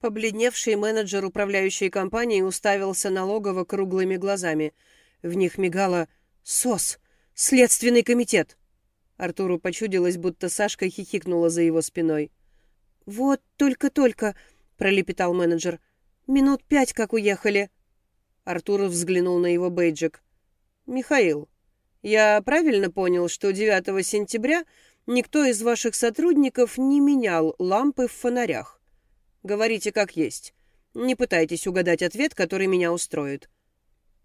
Побледневший менеджер управляющей компании уставился на логово круглыми глазами. В них мигало «СОС! Следственный комитет!» Артуру почудилось, будто Сашка хихикнула за его спиной. «Вот только-только», — пролепетал менеджер. «Минут пять, как уехали». Артур взглянул на его бейджик. «Михаил, я правильно понял, что 9 сентября никто из ваших сотрудников не менял лампы в фонарях? Говорите как есть. Не пытайтесь угадать ответ, который меня устроит».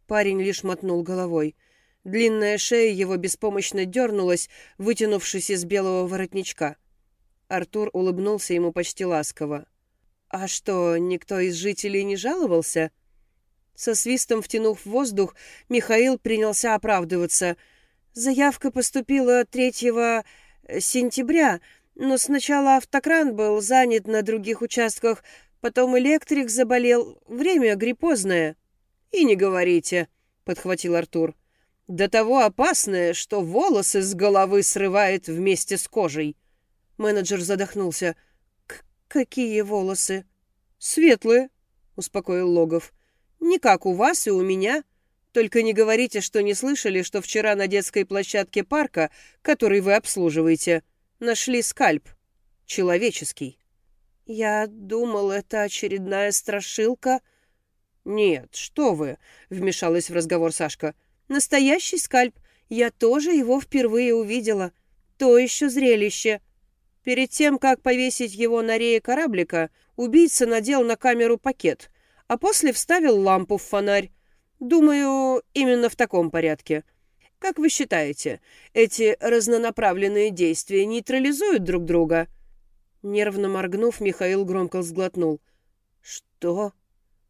Парень лишь мотнул головой. Длинная шея его беспомощно дернулась, вытянувшись из белого воротничка. Артур улыбнулся ему почти ласково. «А что, никто из жителей не жаловался?» Со свистом втянув воздух, Михаил принялся оправдываться. «Заявка поступила 3 э, сентября, но сначала автокран был занят на других участках, потом электрик заболел, время гриппозное». «И не говорите», — подхватил Артур. До того опасное, что волосы с головы срывает вместе с кожей. Менеджер задохнулся. «Какие волосы?» «Светлые», — успокоил Логов. «Не как у вас и у меня. Только не говорите, что не слышали, что вчера на детской площадке парка, который вы обслуживаете, нашли скальп. Человеческий». «Я думал, это очередная страшилка». «Нет, что вы», — вмешалась в разговор Сашка. Настоящий скальп. Я тоже его впервые увидела. То еще зрелище. Перед тем, как повесить его на рее кораблика, убийца надел на камеру пакет, а после вставил лампу в фонарь. Думаю, именно в таком порядке. Как вы считаете, эти разнонаправленные действия нейтрализуют друг друга? Нервно моргнув, Михаил громко сглотнул. Что?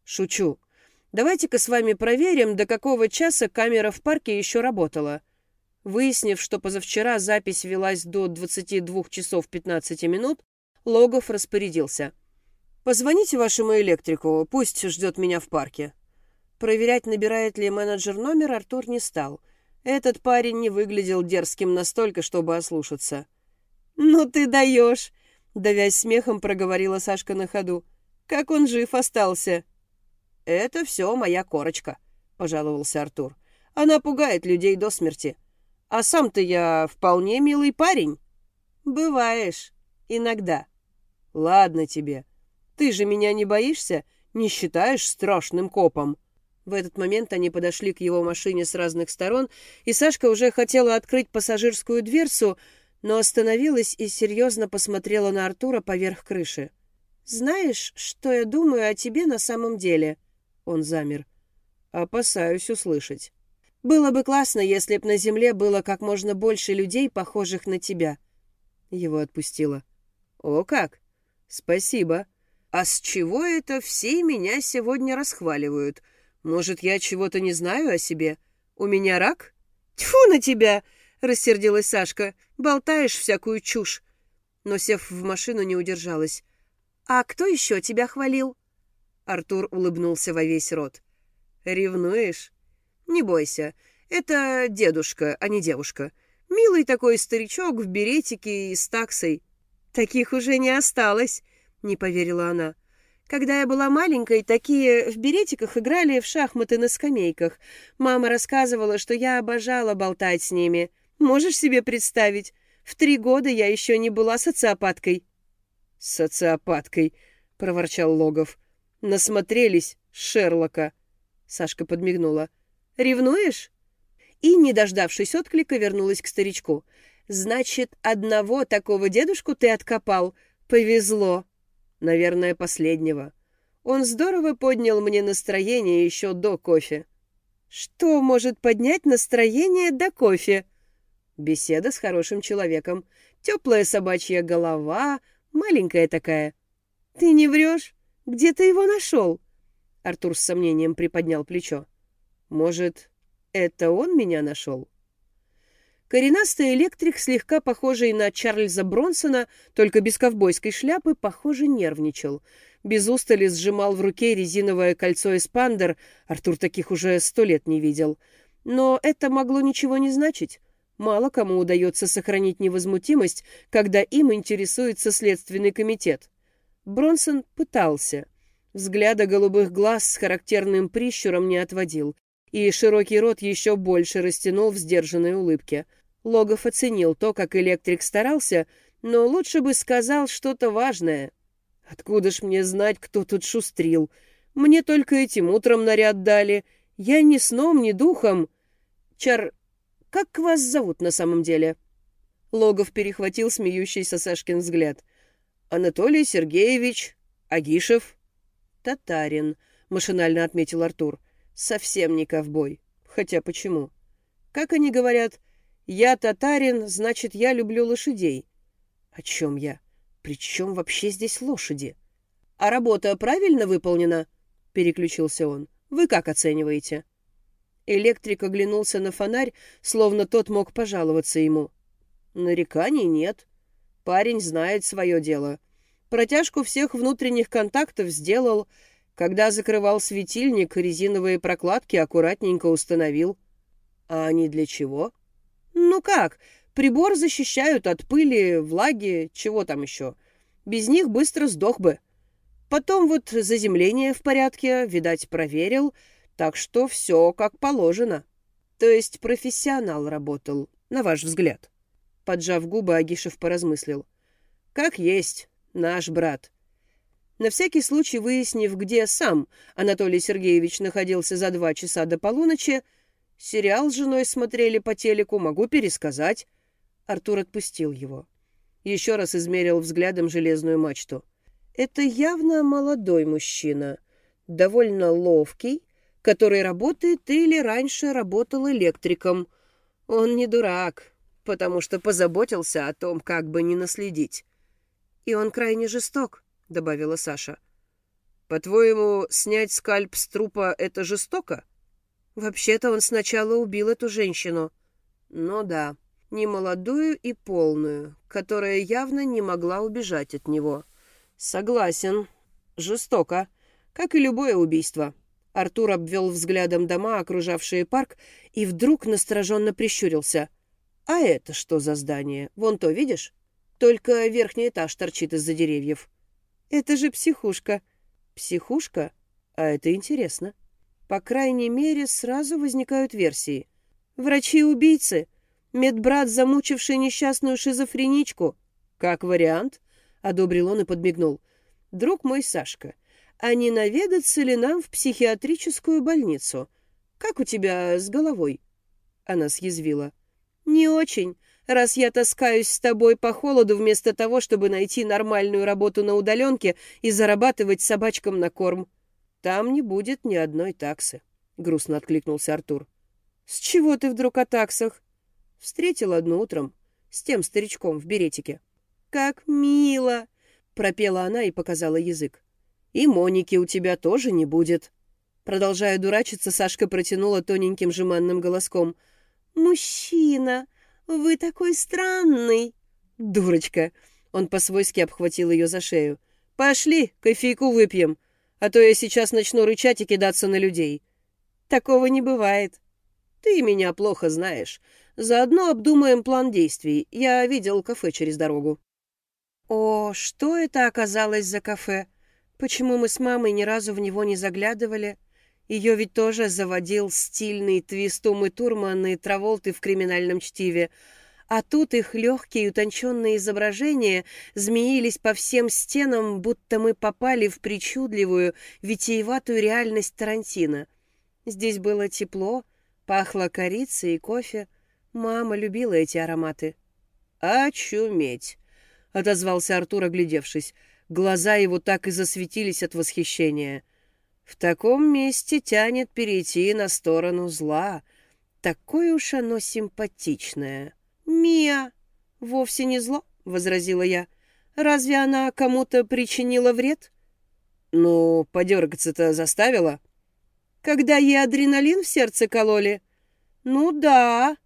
Шучу. Давайте-ка с вами проверим, до какого часа камера в парке еще работала. Выяснив, что позавчера запись велась до 22 часов 15 минут, Логов распорядился. «Позвоните вашему электрику, пусть ждет меня в парке». Проверять, набирает ли менеджер номер, Артур не стал. Этот парень не выглядел дерзким настолько, чтобы ослушаться. «Ну ты даешь!» — давясь смехом, проговорила Сашка на ходу. «Как он жив остался!» «Это все моя корочка», — пожаловался Артур. «Она пугает людей до смерти. А сам-то я вполне милый парень». «Бываешь. Иногда». «Ладно тебе. Ты же меня не боишься? Не считаешь страшным копом?» В этот момент они подошли к его машине с разных сторон, и Сашка уже хотела открыть пассажирскую дверцу, но остановилась и серьезно посмотрела на Артура поверх крыши. «Знаешь, что я думаю о тебе на самом деле?» Он замер. Опасаюсь услышать. Было бы классно, если б на земле было как можно больше людей, похожих на тебя. Его отпустило. О, как? Спасибо. А с чего это все меня сегодня расхваливают? Может, я чего-то не знаю о себе? У меня рак? Тьфу на тебя! Рассердилась Сашка. Болтаешь всякую чушь. Но, сев в машину, не удержалась. А кто еще тебя хвалил? Артур улыбнулся во весь рот. «Ревнуешь? Не бойся. Это дедушка, а не девушка. Милый такой старичок в беретике и с таксой. Таких уже не осталось», — не поверила она. «Когда я была маленькой, такие в беретиках играли в шахматы на скамейках. Мама рассказывала, что я обожала болтать с ними. Можешь себе представить? В три года я еще не была социопаткой». «Социопаткой», — проворчал Логов. Насмотрелись Шерлока. Сашка подмигнула. Ревнуешь? И, не дождавшись отклика, вернулась к старичку. Значит, одного такого дедушку ты откопал? Повезло. Наверное, последнего. Он здорово поднял мне настроение еще до кофе. Что может поднять настроение до кофе? Беседа с хорошим человеком. Теплая собачья голова, маленькая такая. Ты не врешь? Где ты его нашел?» Артур с сомнением приподнял плечо. «Может, это он меня нашел?» Коренастый электрик, слегка похожий на Чарльза Бронсона, только без ковбойской шляпы, похоже, нервничал. Без устали сжимал в руке резиновое кольцо эспандер, Артур таких уже сто лет не видел. Но это могло ничего не значить. Мало кому удается сохранить невозмутимость, когда им интересуется Следственный комитет. Бронсон пытался. Взгляда голубых глаз с характерным прищуром не отводил, и широкий рот еще больше растянул в сдержанной улыбке. Логов оценил то, как электрик старался, но лучше бы сказал что-то важное. «Откуда ж мне знать, кто тут шустрил? Мне только этим утром наряд дали. Я ни сном, ни духом. Чар... Как вас зовут на самом деле?» Логов перехватил смеющийся Сашкин взгляд. «Анатолий Сергеевич Агишев». «Татарин», — машинально отметил Артур. «Совсем не ковбой. Хотя почему? Как они говорят, я татарин, значит, я люблю лошадей. О чем я? При чем вообще здесь лошади? А работа правильно выполнена? Переключился он. Вы как оцениваете?» Электрик оглянулся на фонарь, словно тот мог пожаловаться ему. Нареканий нет. Парень знает свое дело. Протяжку всех внутренних контактов сделал. Когда закрывал светильник, резиновые прокладки аккуратненько установил. А они для чего? Ну как, прибор защищают от пыли, влаги, чего там еще. Без них быстро сдох бы. Потом вот заземление в порядке, видать, проверил, так что все как положено. То есть профессионал работал, на ваш взгляд. Поджав губы, Агишев поразмыслил. Как есть, наш брат. На всякий случай, выяснив, где сам Анатолий Сергеевич находился за два часа до полуночи, сериал с женой смотрели по телеку, могу пересказать. Артур отпустил его. Еще раз измерил взглядом железную мачту. Это явно молодой мужчина, довольно ловкий, который работает или раньше работал электриком. Он не дурак, потому что позаботился о том, как бы не наследить. И он крайне жесток, — добавила Саша. «По-твоему, снять скальп с трупа — это жестоко?» «Вообще-то он сначала убил эту женщину». «Ну да, немолодую и полную, которая явно не могла убежать от него». «Согласен. Жестоко. Как и любое убийство». Артур обвел взглядом дома, окружавшие парк, и вдруг настороженно прищурился. «А это что за здание? Вон то, видишь? Только верхний этаж торчит из-за деревьев». Это же психушка. Психушка? А это интересно. По крайней мере, сразу возникают версии. Врачи-убийцы. Медбрат, замучивший несчастную шизофреничку. Как вариант, одобрил он и подмигнул. Друг мой Сашка, а не наведаться ли нам в психиатрическую больницу? Как у тебя с головой? Она съязвила. Не очень раз я таскаюсь с тобой по холоду вместо того, чтобы найти нормальную работу на удаленке и зарабатывать собачкам на корм. Там не будет ни одной таксы, — грустно откликнулся Артур. — С чего ты вдруг о таксах? Встретил одно утром с тем старичком в беретике. — Как мило! — пропела она и показала язык. — И Моники у тебя тоже не будет. Продолжая дурачиться, Сашка протянула тоненьким жеманным голоском. «Мужчина! «Вы такой странный!» «Дурочка!» Он по-свойски обхватил ее за шею. «Пошли, кофейку выпьем, а то я сейчас начну рычать и кидаться на людей». «Такого не бывает». «Ты меня плохо знаешь. Заодно обдумаем план действий. Я видел кафе через дорогу». «О, что это оказалось за кафе? Почему мы с мамой ни разу в него не заглядывали?» Ее ведь тоже заводил стильный твист Умы Турман и Траволты в криминальном чтиве. А тут их легкие утонченные изображения змеились по всем стенам, будто мы попали в причудливую, витиеватую реальность Тарантино. Здесь было тепло, пахло корицей и кофе. Мама любила эти ароматы. «Очуметь!» — отозвался Артур, оглядевшись. Глаза его так и засветились от восхищения — в таком месте тянет перейти на сторону зла. Такое уж оно симпатичное. «Мия!» «Вовсе не зло», — возразила я. «Разве она кому-то причинила вред?» «Ну, подергаться-то заставила?» «Когда ей адреналин в сердце кололи?» «Ну да.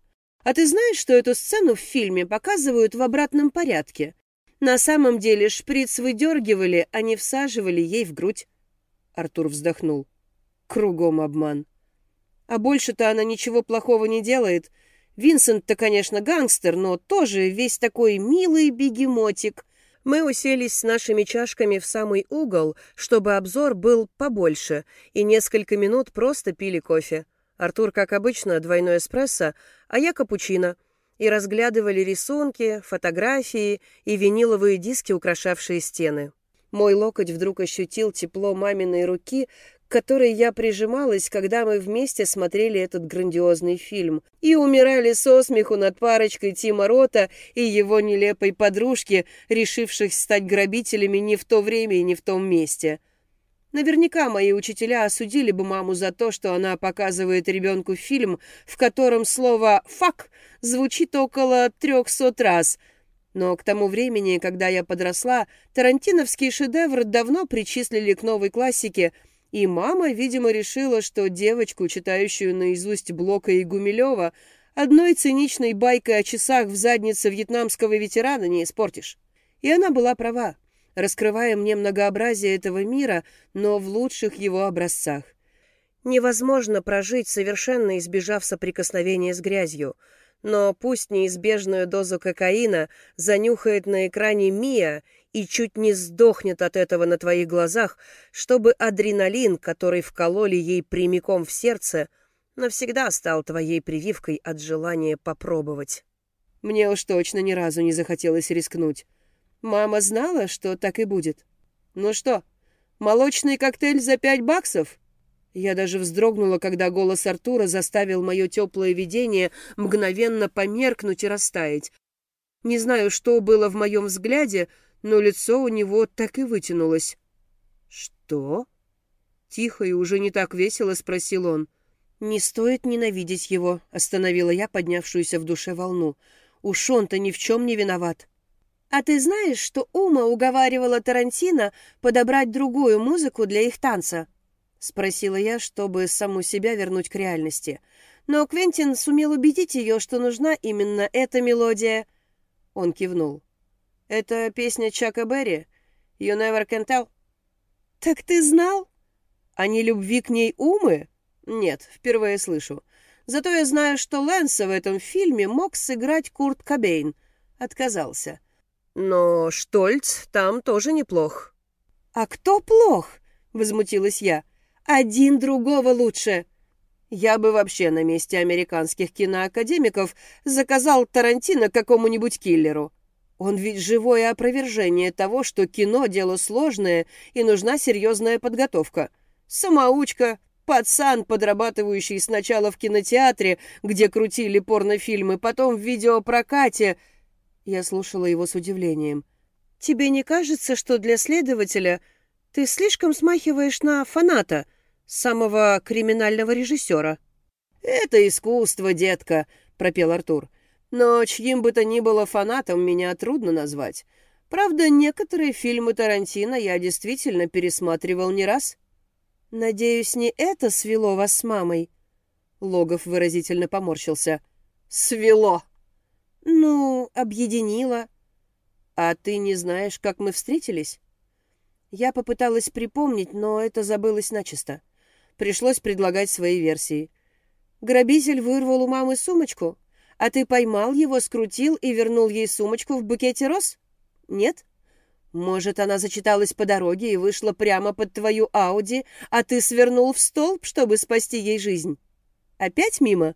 А ты знаешь, что эту сцену в фильме показывают в обратном порядке? На самом деле шприц выдергивали, а не всаживали ей в грудь. Артур вздохнул. Кругом обман. А больше-то она ничего плохого не делает. Винсент-то, конечно, гангстер, но тоже весь такой милый бегемотик. Мы уселись с нашими чашками в самый угол, чтобы обзор был побольше, и несколько минут просто пили кофе. Артур, как обычно, двойной эспрессо, а я капучино. И разглядывали рисунки, фотографии и виниловые диски, украшавшие стены. Мой локоть вдруг ощутил тепло маминой руки, которой я прижималась, когда мы вместе смотрели этот грандиозный фильм, и умирали со смеху над парочкой Тима Рота и его нелепой подружки, решивших стать грабителями не в то время и не в том месте. Наверняка мои учителя осудили бы маму за то, что она показывает ребенку фильм, в котором слово «фак» звучит около трехсот раз. Но к тому времени, когда я подросла, тарантиновский шедевр давно причислили к новой классике, и мама, видимо, решила, что девочку, читающую наизусть Блока и Гумилева, одной циничной байкой о часах в заднице вьетнамского ветерана не испортишь. И она была права раскрывая мне многообразие этого мира, но в лучших его образцах. Невозможно прожить, совершенно избежав соприкосновения с грязью, но пусть неизбежную дозу кокаина занюхает на экране Мия и чуть не сдохнет от этого на твоих глазах, чтобы адреналин, который вкололи ей прямиком в сердце, навсегда стал твоей прививкой от желания попробовать. Мне уж точно ни разу не захотелось рискнуть. Мама знала, что так и будет. Ну что, молочный коктейль за пять баксов? Я даже вздрогнула, когда голос Артура заставил мое теплое видение мгновенно померкнуть и растаять. Не знаю, что было в моем взгляде, но лицо у него так и вытянулось. «Что?» Тихо и уже не так весело спросил он. «Не стоит ненавидеть его», — остановила я поднявшуюся в душе волну. «Уж он-то ни в чем не виноват». «А ты знаешь, что Ума уговаривала Тарантино подобрать другую музыку для их танца?» — спросила я, чтобы саму себя вернуть к реальности. Но Квентин сумел убедить ее, что нужна именно эта мелодия. Он кивнул. «Это песня Чака Берри? You never can tell?» «Так ты знал?» «А не любви к ней Умы?» «Нет, впервые слышу. Зато я знаю, что Лэнса в этом фильме мог сыграть Курт Кобейн. Отказался». Но Штольц там тоже неплох. «А кто плох?» — возмутилась я. «Один другого лучше». Я бы вообще на месте американских киноакадемиков заказал Тарантино какому-нибудь киллеру. Он ведь живое опровержение того, что кино — дело сложное и нужна серьезная подготовка. Самоучка, пацан, подрабатывающий сначала в кинотеатре, где крутили порнофильмы, потом в видеопрокате — я слушала его с удивлением. «Тебе не кажется, что для следователя ты слишком смахиваешь на фаната, самого криминального режиссера?» «Это искусство, детка», — пропел Артур. «Но чьим бы то ни было фанатом меня трудно назвать. Правда, некоторые фильмы Тарантино я действительно пересматривал не раз». «Надеюсь, не это свело вас с мамой?» Логов выразительно поморщился. «Свело!» «Ну, объединила». «А ты не знаешь, как мы встретились?» Я попыталась припомнить, но это забылось начисто. Пришлось предлагать свои версии. Грабитель вырвал у мамы сумочку, а ты поймал его, скрутил и вернул ей сумочку в букете роз? Нет? Может, она зачиталась по дороге и вышла прямо под твою Ауди, а ты свернул в столб, чтобы спасти ей жизнь? Опять мимо?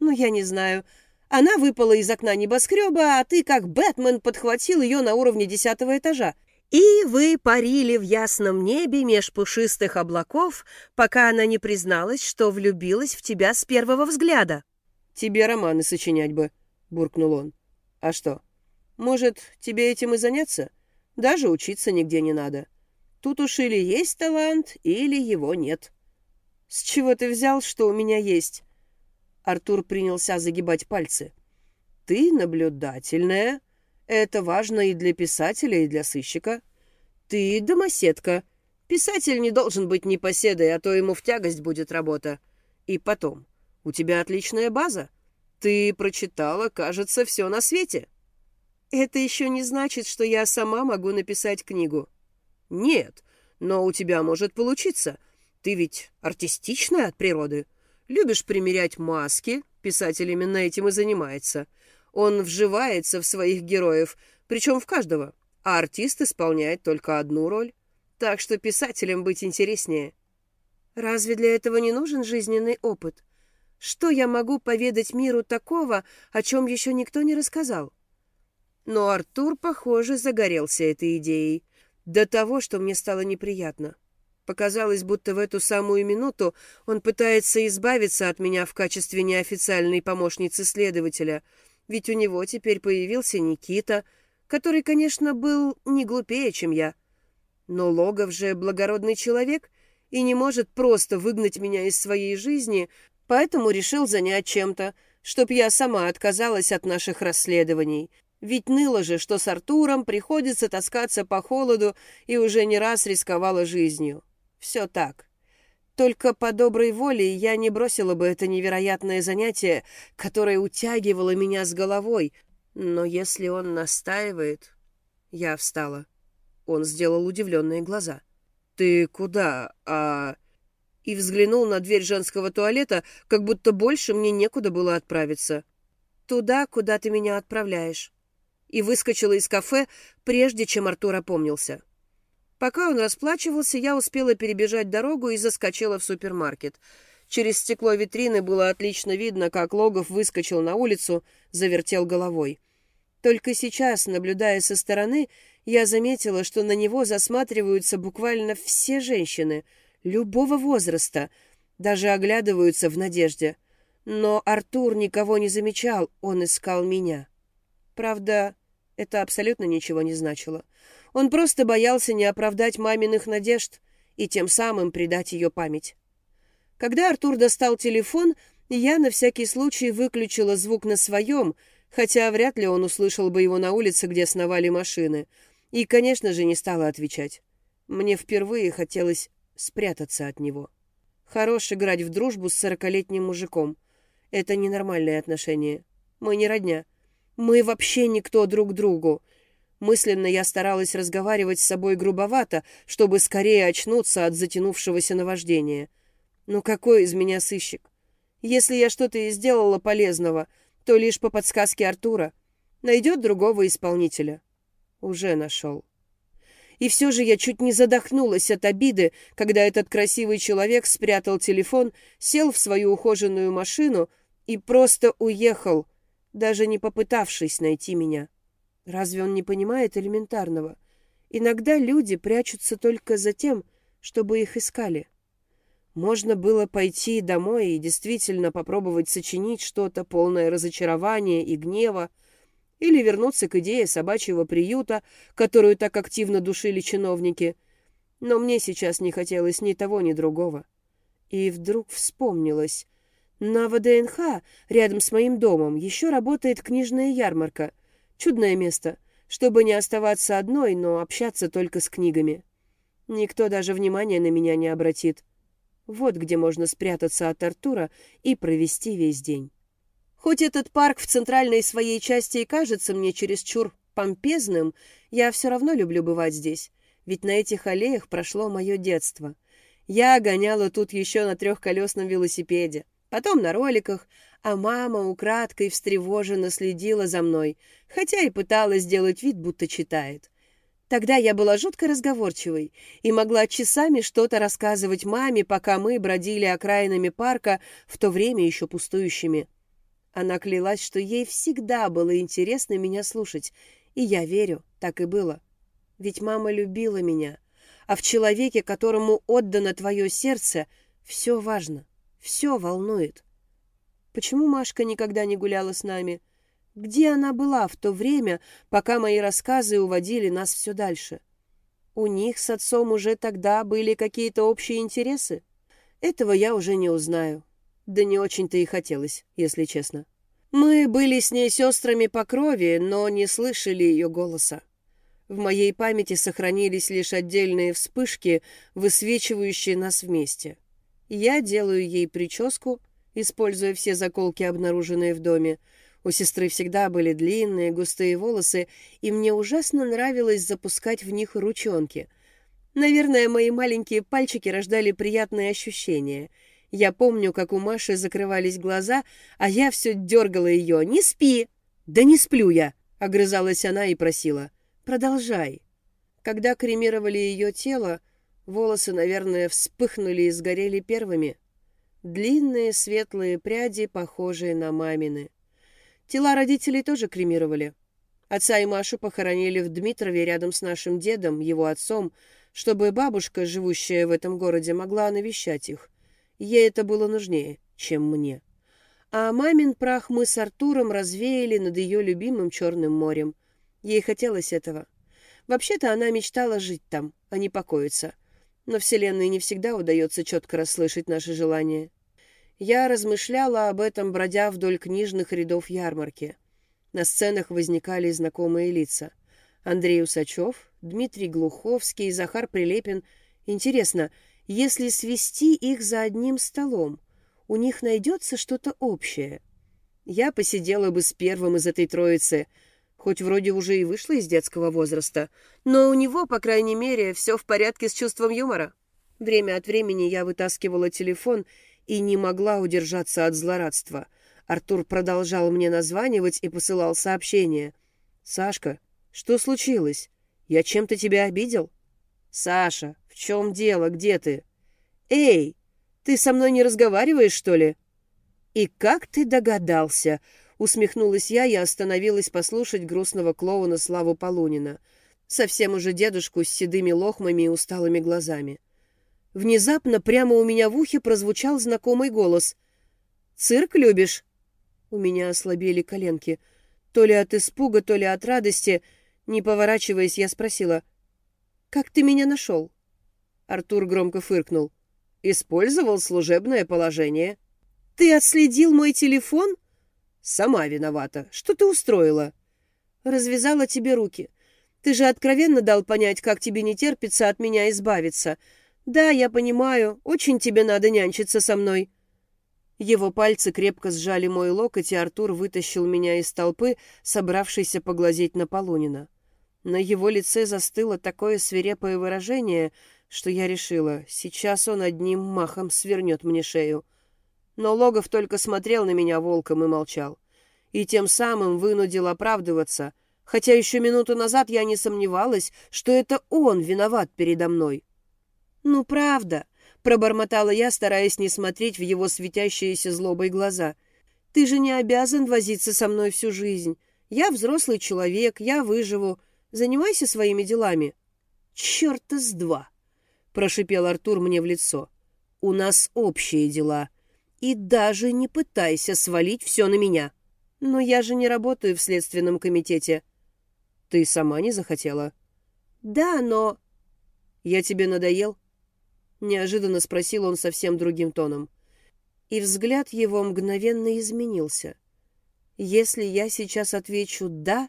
Ну, я не знаю. Она выпала из окна небоскреба, а ты, как Бэтмен, подхватил ее на уровне десятого этажа. И вы парили в ясном небе меж пушистых облаков, пока она не призналась, что влюбилась в тебя с первого взгляда. «Тебе романы сочинять бы», — буркнул он. «А что? Может, тебе этим и заняться? Даже учиться нигде не надо. Тут уж или есть талант, или его нет». «С чего ты взял, что у меня есть?» Артур принялся загибать пальцы. «Ты наблюдательная. Это важно и для писателя, и для сыщика. Ты домоседка. Писатель не должен быть непоседой, а то ему в тягость будет работа. И потом, у тебя отличная база. Ты прочитала, кажется, все на свете». «Это еще не значит, что я сама могу написать книгу». «Нет, но у тебя может получиться. Ты ведь артистичная от природы». Любишь примерять маски, писатель именно этим и занимается. Он вживается в своих героев, причем в каждого. а артист исполняет только одну роль. Так что писателям быть интереснее. Разве для этого не нужен жизненный опыт? Что я могу поведать миру такого, о чем еще никто не рассказал? Но Артур, похоже, загорелся этой идеей. До того, что мне стало неприятно. Показалось, будто в эту самую минуту он пытается избавиться от меня в качестве неофициальной помощницы следователя, ведь у него теперь появился Никита, который, конечно, был не глупее, чем я. Но Логов же благородный человек и не может просто выгнать меня из своей жизни, поэтому решил занять чем-то, чтоб я сама отказалась от наших расследований. Ведь ныло же, что с Артуром приходится таскаться по холоду и уже не раз рисковала жизнью. Все так. Только по доброй воле я не бросила бы это невероятное занятие, которое утягивало меня с головой. Но если он настаивает... Я встала. Он сделал удивленные глаза. «Ты куда? А...» И взглянул на дверь женского туалета, как будто больше мне некуда было отправиться. «Туда, куда ты меня отправляешь». И выскочила из кафе, прежде чем Артур опомнился. Пока он расплачивался, я успела перебежать дорогу и заскочила в супермаркет. Через стекло витрины было отлично видно, как Логов выскочил на улицу, завертел головой. Только сейчас, наблюдая со стороны, я заметила, что на него засматриваются буквально все женщины, любого возраста, даже оглядываются в надежде. Но Артур никого не замечал, он искал меня. Правда, это абсолютно ничего не значило. Он просто боялся не оправдать маминых надежд и тем самым предать ее память. Когда Артур достал телефон, я на всякий случай выключила звук на своем, хотя вряд ли он услышал бы его на улице, где сновали машины — и, конечно же, не стала отвечать. Мне впервые хотелось спрятаться от него. Хорош играть в дружбу с сорокалетним мужиком. Это ненормальное отношение. Мы не родня. Мы вообще никто друг другу. Мысленно я старалась разговаривать с собой грубовато, чтобы скорее очнуться от затянувшегося наваждения. Но какой из меня сыщик? Если я что-то и сделала полезного, то лишь по подсказке Артура. Найдет другого исполнителя. Уже нашел. И все же я чуть не задохнулась от обиды, когда этот красивый человек спрятал телефон, сел в свою ухоженную машину и просто уехал, даже не попытавшись найти меня. Разве он не понимает элементарного? Иногда люди прячутся только за тем, чтобы их искали. Можно было пойти домой и действительно попробовать сочинить что-то полное разочарования и гнева, или вернуться к идее собачьего приюта, которую так активно душили чиновники. Но мне сейчас не хотелось ни того, ни другого. И вдруг вспомнилось. На ВДНХ, рядом с моим домом, еще работает книжная ярмарка. Чудное место, чтобы не оставаться одной, но общаться только с книгами. Никто даже внимания на меня не обратит. Вот где можно спрятаться от Артура и провести весь день. Хоть этот парк в центральной своей части и кажется мне чересчур помпезным, я все равно люблю бывать здесь, ведь на этих аллеях прошло мое детство. Я гоняла тут еще на трехколесном велосипеде, потом на роликах, а мама украдкой встревоженно следила за мной, хотя и пыталась сделать вид, будто читает. Тогда я была жутко разговорчивой и могла часами что-то рассказывать маме, пока мы бродили окраинами парка, в то время еще пустующими. Она клялась, что ей всегда было интересно меня слушать, и я верю, так и было. Ведь мама любила меня, а в человеке, которому отдано твое сердце, все важно, все волнует. Почему Машка никогда не гуляла с нами? Где она была в то время, пока мои рассказы уводили нас все дальше? У них с отцом уже тогда были какие-то общие интересы? Этого я уже не узнаю. Да не очень-то и хотелось, если честно. Мы были с ней сестрами по крови, но не слышали ее голоса. В моей памяти сохранились лишь отдельные вспышки, высвечивающие нас вместе. Я делаю ей прическу, используя все заколки, обнаруженные в доме. У сестры всегда были длинные, густые волосы, и мне ужасно нравилось запускать в них ручонки. Наверное, мои маленькие пальчики рождали приятные ощущения — я помню, как у Маши закрывались глаза, а я все дергала ее. «Не спи!» «Да не сплю я!» — огрызалась она и просила. Продолжай. Когда кремировали ее тело, волосы, наверное, вспыхнули и сгорели первыми. Длинные светлые пряди, похожие на мамины. Тела родителей тоже кремировали. Отца и Машу похоронили в Дмитрове рядом с нашим дедом, его отцом, чтобы бабушка, живущая в этом городе, могла навещать их. Ей это было нужнее, чем мне. А мамин прах мы с Артуром развеяли над ее любимым Черным морем. Ей хотелось этого. Вообще-то она мечтала жить там, а не покоиться. Но Вселенной не всегда удается четко расслышать наши желания. Я размышляла об этом, бродя вдоль книжных рядов ярмарки. На сценах возникали знакомые лица. Андрей Усачев, Дмитрий Глуховский, Захар Прилепин. Интересно, если свести их за одним столом, у них найдется что-то общее? Я посидела бы с первым из этой троицы, хоть вроде уже и вышла из детского возраста, но у него, по крайней мере, все в порядке с чувством юмора. Время от времени я вытаскивала телефон и не могла удержаться от злорадства — Артур продолжал мне названивать и посылал сообщения. «Сашка, что случилось? Я чем-то тебя обидел?» «Саша, в чем дело? Где ты?» «Эй, ты со мной не разговариваешь, что ли?» «И как ты догадался?» Усмехнулась я и остановилась послушать грустного клоуна Славу Полунина, совсем уже дедушку с седыми лохмами и усталыми глазами. Внезапно прямо у меня в ухе прозвучал знакомый голос. «Цирк любишь?» У меня ослабели коленки. То ли от испуга, то ли от радости. Не поворачиваясь, я спросила. «Как ты меня нашел?» Артур громко фыркнул. «Использовал служебное положение». «Ты отследил мой телефон?» «Сама виновата. Что ты устроила?» «Развязала тебе руки. Ты же откровенно дал понять, как тебе не терпится от меня избавиться. Да, я понимаю, очень тебе надо нянчиться со мной. Его пальцы крепко сжали мой локоть, и Артур вытащил меня из толпы, собравшейся поглазеть на Полунина. На его лице застыло такое свирепое выражение, что я решила, сейчас он одним махом свернет мне шею. Но Логов только смотрел на меня волком и молчал. И тем самым вынудил оправдываться, хотя еще минуту назад я не сомневалась, что это он виноват передо мной. «Ну, правда», Пробормотала я, стараясь не смотреть в его светящиеся злобой глаза. «Ты же не обязан возиться со мной всю жизнь. Я взрослый человек, я выживу. Занимайся своими делами». «Черта с два!» — прошипел Артур мне в лицо. «У нас общие дела. И даже не пытайся свалить все на меня. Но я же не работаю в следственном комитете». «Ты сама не захотела?» «Да, но...» «Я тебе надоел?» Неожиданно спросил он совсем другим тоном. И взгляд его мгновенно изменился. Если я сейчас отвечу «да»,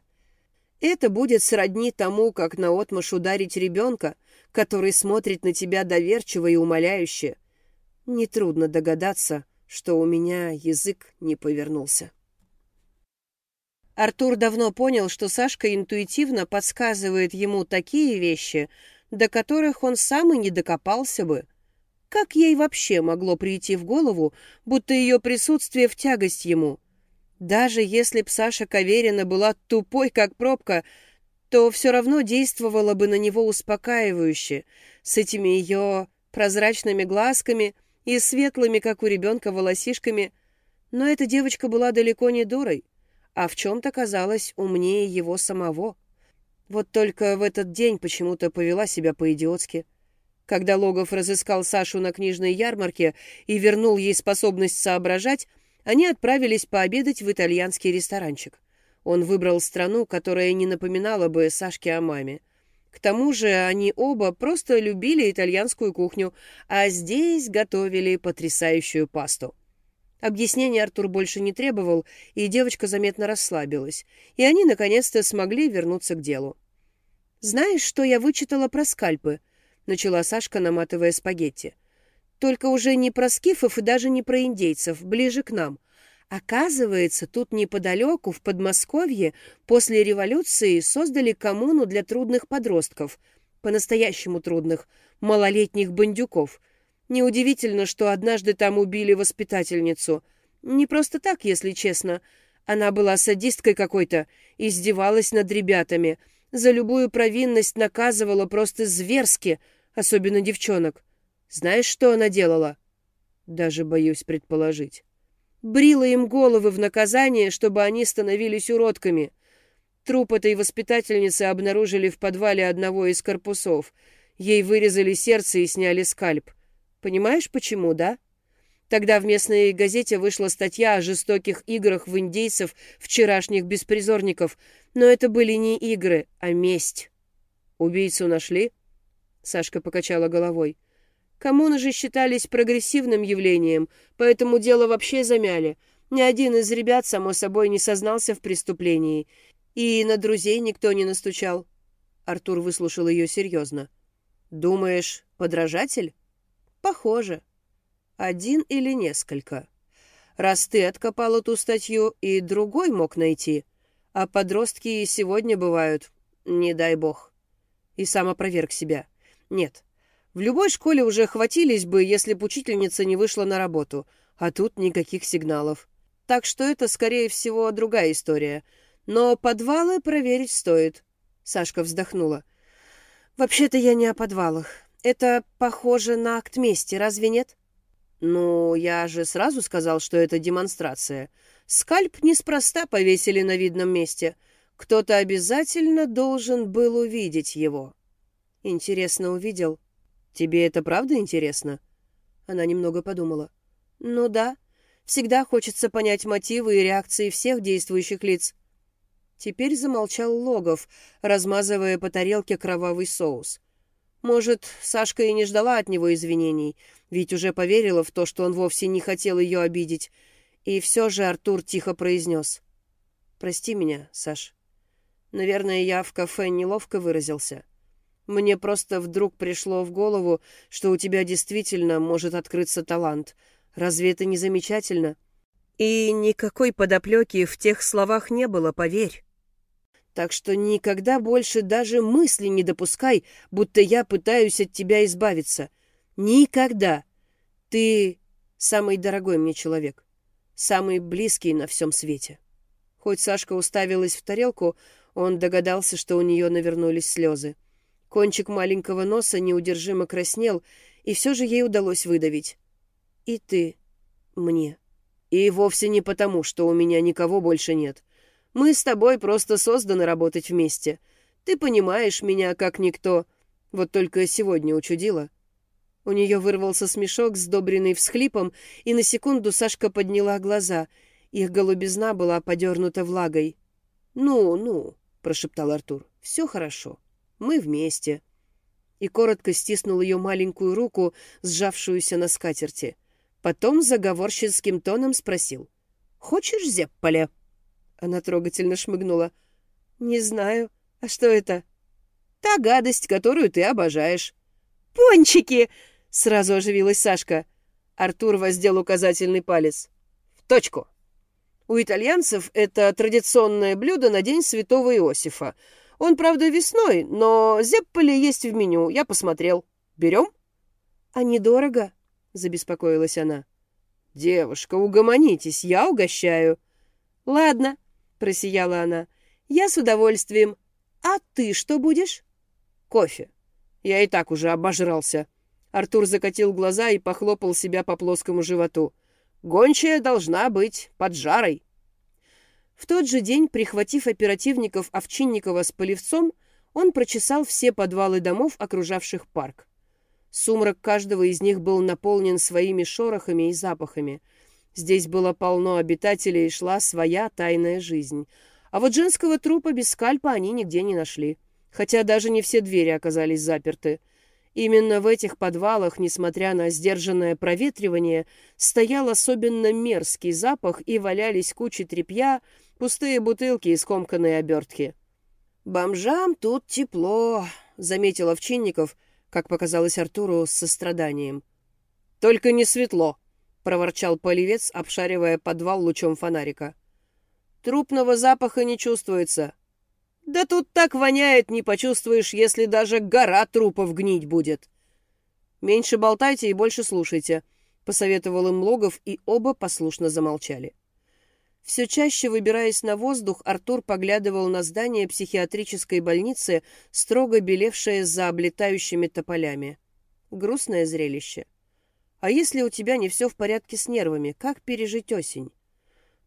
это будет сродни тому, как наотмашь ударить ребенка, который смотрит на тебя доверчиво и умоляюще. Нетрудно догадаться, что у меня язык не повернулся. Артур давно понял, что Сашка интуитивно подсказывает ему такие вещи, до которых он сам и не докопался бы. Как ей вообще могло прийти в голову, будто ее присутствие в тягость ему? Даже если б Саша Каверина была тупой, как пробка, то все равно действовала бы на него успокаивающе, с этими ее прозрачными глазками и светлыми, как у ребенка, волосишками. Но эта девочка была далеко не дурой, а в чем-то казалась умнее его самого. Вот только в этот день почему-то повела себя по-идиотски. Когда Логов разыскал Сашу на книжной ярмарке и вернул ей способность соображать, они отправились пообедать в итальянский ресторанчик. Он выбрал страну, которая не напоминала бы Сашке о маме. К тому же они оба просто любили итальянскую кухню, а здесь готовили потрясающую пасту. Объяснений Артур больше не требовал, и девочка заметно расслабилась, и они наконец-то смогли вернуться к делу. «Знаешь, что я вычитала про скальпы?» — начала Сашка, наматывая спагетти. «Только уже не про скифов и даже не про индейцев, ближе к нам. Оказывается, тут неподалеку, в Подмосковье, после революции создали коммуну для трудных подростков, по-настоящему трудных, малолетних бандюков — Неудивительно, что однажды там убили воспитательницу. Не просто так, если честно. Она была садисткой какой-то, издевалась над ребятами, За любую провинность наказывала просто зверски, особенно девчонок. Знаешь, что она делала? Даже боюсь предположить. Брила им головы в наказание, чтобы они становились уродками. Труп этой воспитательницы обнаружили в подвале одного из корпусов. Ей вырезали сердце и сняли скальп. Понимаешь, почему, да? Тогда в местной газете вышла статья о жестоких играх в индейцев вчерашних беспризорников, но это были не игры, а месть. «Убийцу нашли?» Сашка покачала головой. Коммуны же считались прогрессивным явлением, поэтому дело вообще замяли. Ни один из ребят, само собой, не сознался в преступлении. И на друзей никто не настучал. Артур выслушал ее серьезно. «Думаешь, подражатель?» «Похоже. Один или несколько. Раз ты откопал эту статью, и другой мог найти. А подростки и сегодня бывают. Не дай бог». И сам опроверг себя. «Нет, в любой школе уже хватились бы, если бы учительница не вышла на работу, а тут никаких сигналов. Так что это, скорее всего, другая история. Но подвалы проверить стоит. Сашка вздохнула. Вообще-то я не о подвалах. Это похоже на акт мести, разве нет? Ну, я же сразу сказал, что это демонстрация. Скальп неспроста повесили на видном месте. Кто-то обязательно должен был увидеть его. Интересно, увидел? «Тебе это правда интересно?» Она немного подумала. «Ну да. Всегда хочется понять мотивы и реакции всех действующих лиц». Теперь замолчал Логов, размазывая по тарелке кровавый соус. Может, Сашка и не ждала от него извинений, ведь уже поверила в то, что он вовсе не хотел ее обидеть. И все же Артур тихо произнес. «Прости меня, Саш. Наверное, я в кафе неловко выразился». Мне просто вдруг пришло в голову, что у тебя действительно может открыться талант. Разве это не замечательно? И никакой подоплеки в тех словах не было, поверь. Так что никогда больше даже мысли не допускай, будто я пытаюсь от тебя избавиться. Никогда. Ты самый дорогой мне человек. Самый близкий на всем свете. Хоть Сашка уставилась в тарелку, он догадался, что у нее навернулись слезы. Кончик маленького носа неудержимо краснел, и все же ей удалось выдавить. «И ты мне». «И вовсе не потому, что у меня никого больше нет. Мы с тобой просто созданы работать вместе. Ты понимаешь меня как никто. Вот только сегодня учудила». У нее вырвался смешок, сдобренный всхлипом, и на секунду Сашка подняла глаза. Их голубизна была подернута влагой. «Ну, ну», — прошептал Артур, — «все хорошо». Мы вместе». И коротко стиснул ее маленькую руку, сжавшуюся на скатерти. Потом заговорщицким тоном спросил. «Хочешь зепполе?» Она трогательно шмыгнула. «Не знаю. А что это?» «Та гадость, которую ты обожаешь». «Пончики!» — сразу оживилась Сашка. Артур воздел указательный палец. «В точку!» У итальянцев это традиционное блюдо на День Святого Иосифа — он, правда, весной, но зепполи есть в меню, я посмотрел. Берем?» «А недорого?» — забеспокоилась она. «Девушка, угомонитесь, я угощаю». «Ладно», — просияла она, — «я с удовольствием. А ты что будешь?» «Кофе. Я и так уже обожрался». Артур закатил глаза и похлопал себя по плоскому животу. «Гончая должна быть под жарой». В тот же день, прихватив оперативников Овчинникова с Полевцом, он прочесал все подвалы домов, окружавших парк. Сумрак каждого из них был наполнен своими шорохами и запахами. Здесь было полно обитателей и шла своя тайная жизнь. А вот женского трупа без скальпа они нигде не нашли. Хотя даже не все двери оказались заперты. Именно в этих подвалах, несмотря на сдержанное проветривание, стоял особенно мерзкий запах и валялись кучи тряпья, Пустые бутылки и скомканные обертки. «Бомжам тут тепло», — заметил Овчинников, как показалось Артуру с состраданием. «Только не светло», — проворчал полевец, обшаривая подвал лучом фонарика. «Трупного запаха не чувствуется». «Да тут так воняет, не почувствуешь, если даже гора трупов гнить будет». «Меньше болтайте и больше слушайте», — посоветовал им Логов, и оба послушно замолчали. Все чаще, выбираясь на воздух, Артур поглядывал на здание психиатрической больницы, строго белевшее за облетающими тополями. Грустное зрелище. А если у тебя не все в порядке с нервами, как пережить осень?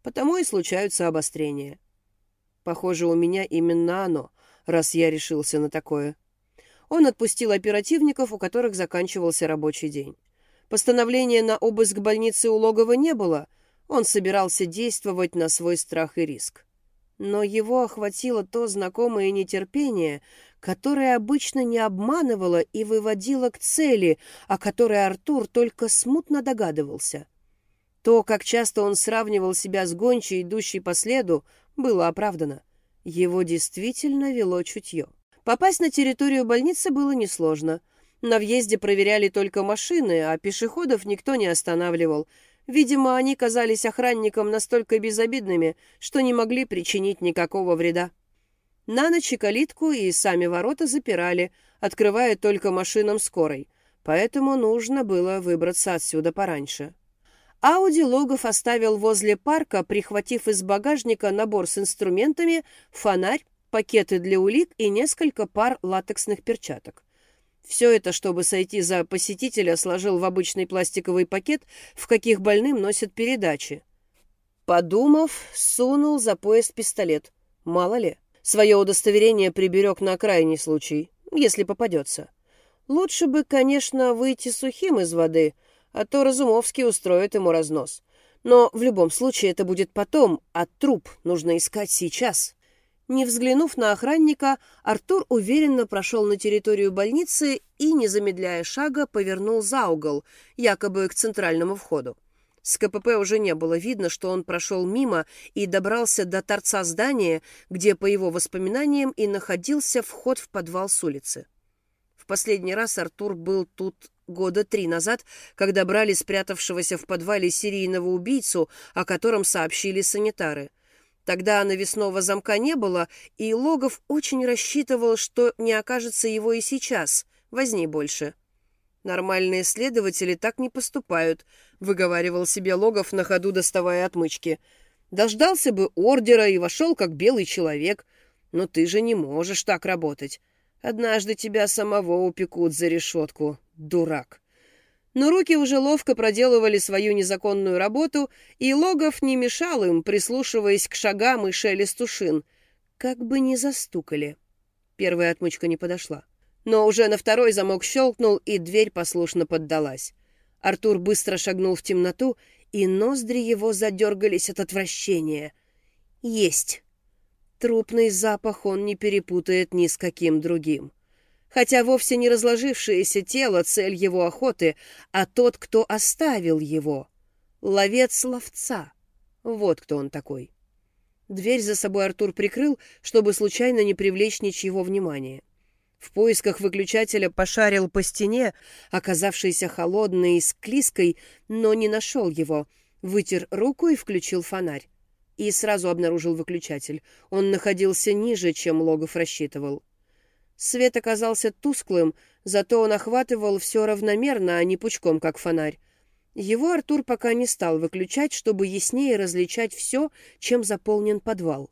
Потому и случаются обострения. Похоже, у меня именно оно, раз я решился на такое. Он отпустил оперативников, у которых заканчивался рабочий день. Постановления на обыск больницы у Логова не было — он собирался действовать на свой страх и риск. Но его охватило то знакомое нетерпение, которое обычно не обманывало и выводило к цели, о которой Артур только смутно догадывался. То, как часто он сравнивал себя с гончей, идущей по следу, было оправдано. Его действительно вело чутье. Попасть на территорию больницы было несложно. На въезде проверяли только машины, а пешеходов никто не останавливал — Видимо, они казались охранникам настолько безобидными, что не могли причинить никакого вреда. На ночь и калитку и сами ворота запирали, открывая только машинам скорой, поэтому нужно было выбраться отсюда пораньше. Ауди Логов оставил возле парка, прихватив из багажника набор с инструментами, фонарь, пакеты для улик и несколько пар латексных перчаток. Все это, чтобы сойти за посетителя, сложил в обычный пластиковый пакет, в каких больным носят передачи. Подумав, сунул за пояс пистолет. Мало ли. Свое удостоверение приберег на крайний случай, если попадется. Лучше бы, конечно, выйти сухим из воды, а то Разумовский устроит ему разнос. Но в любом случае это будет потом, а труп нужно искать сейчас. Не взглянув на охранника, Артур уверенно прошел на территорию больницы и, не замедляя шага, повернул за угол, якобы к центральному входу. С КПП уже не было видно, что он прошел мимо и добрался до торца здания, где, по его воспоминаниям, и находился вход в подвал с улицы. В последний раз Артур был тут года три назад, когда брали спрятавшегося в подвале серийного убийцу, о котором сообщили санитары – Тогда навесного замка не было, и Логов очень рассчитывал, что не окажется его и сейчас. Возни больше. «Нормальные следователи так не поступают», — выговаривал себе Логов на ходу, доставая отмычки. «Дождался бы ордера и вошел как белый человек. Но ты же не можешь так работать. Однажды тебя самого упекут за решетку, дурак» но руки уже ловко проделывали свою незаконную работу, и Логов не мешал им, прислушиваясь к шагам и шелесту шин. Как бы не застукали. Первая отмычка не подошла. Но уже на второй замок щелкнул, и дверь послушно поддалась. Артур быстро шагнул в темноту, и ноздри его задергались от отвращения. Есть! Трупный запах он не перепутает ни с каким другим хотя вовсе не разложившееся тело цель его охоты, а тот, кто оставил его. Ловец ловца. Вот кто он такой. Дверь за собой Артур прикрыл, чтобы случайно не привлечь ничьего внимания. В поисках выключателя пошарил по стене, оказавшейся холодной и склизкой, но не нашел его. Вытер руку и включил фонарь. И сразу обнаружил выключатель. Он находился ниже, чем Логов рассчитывал. Свет оказался тусклым, зато он охватывал все равномерно, а не пучком, как фонарь. Его Артур пока не стал выключать, чтобы яснее различать все, чем заполнен подвал.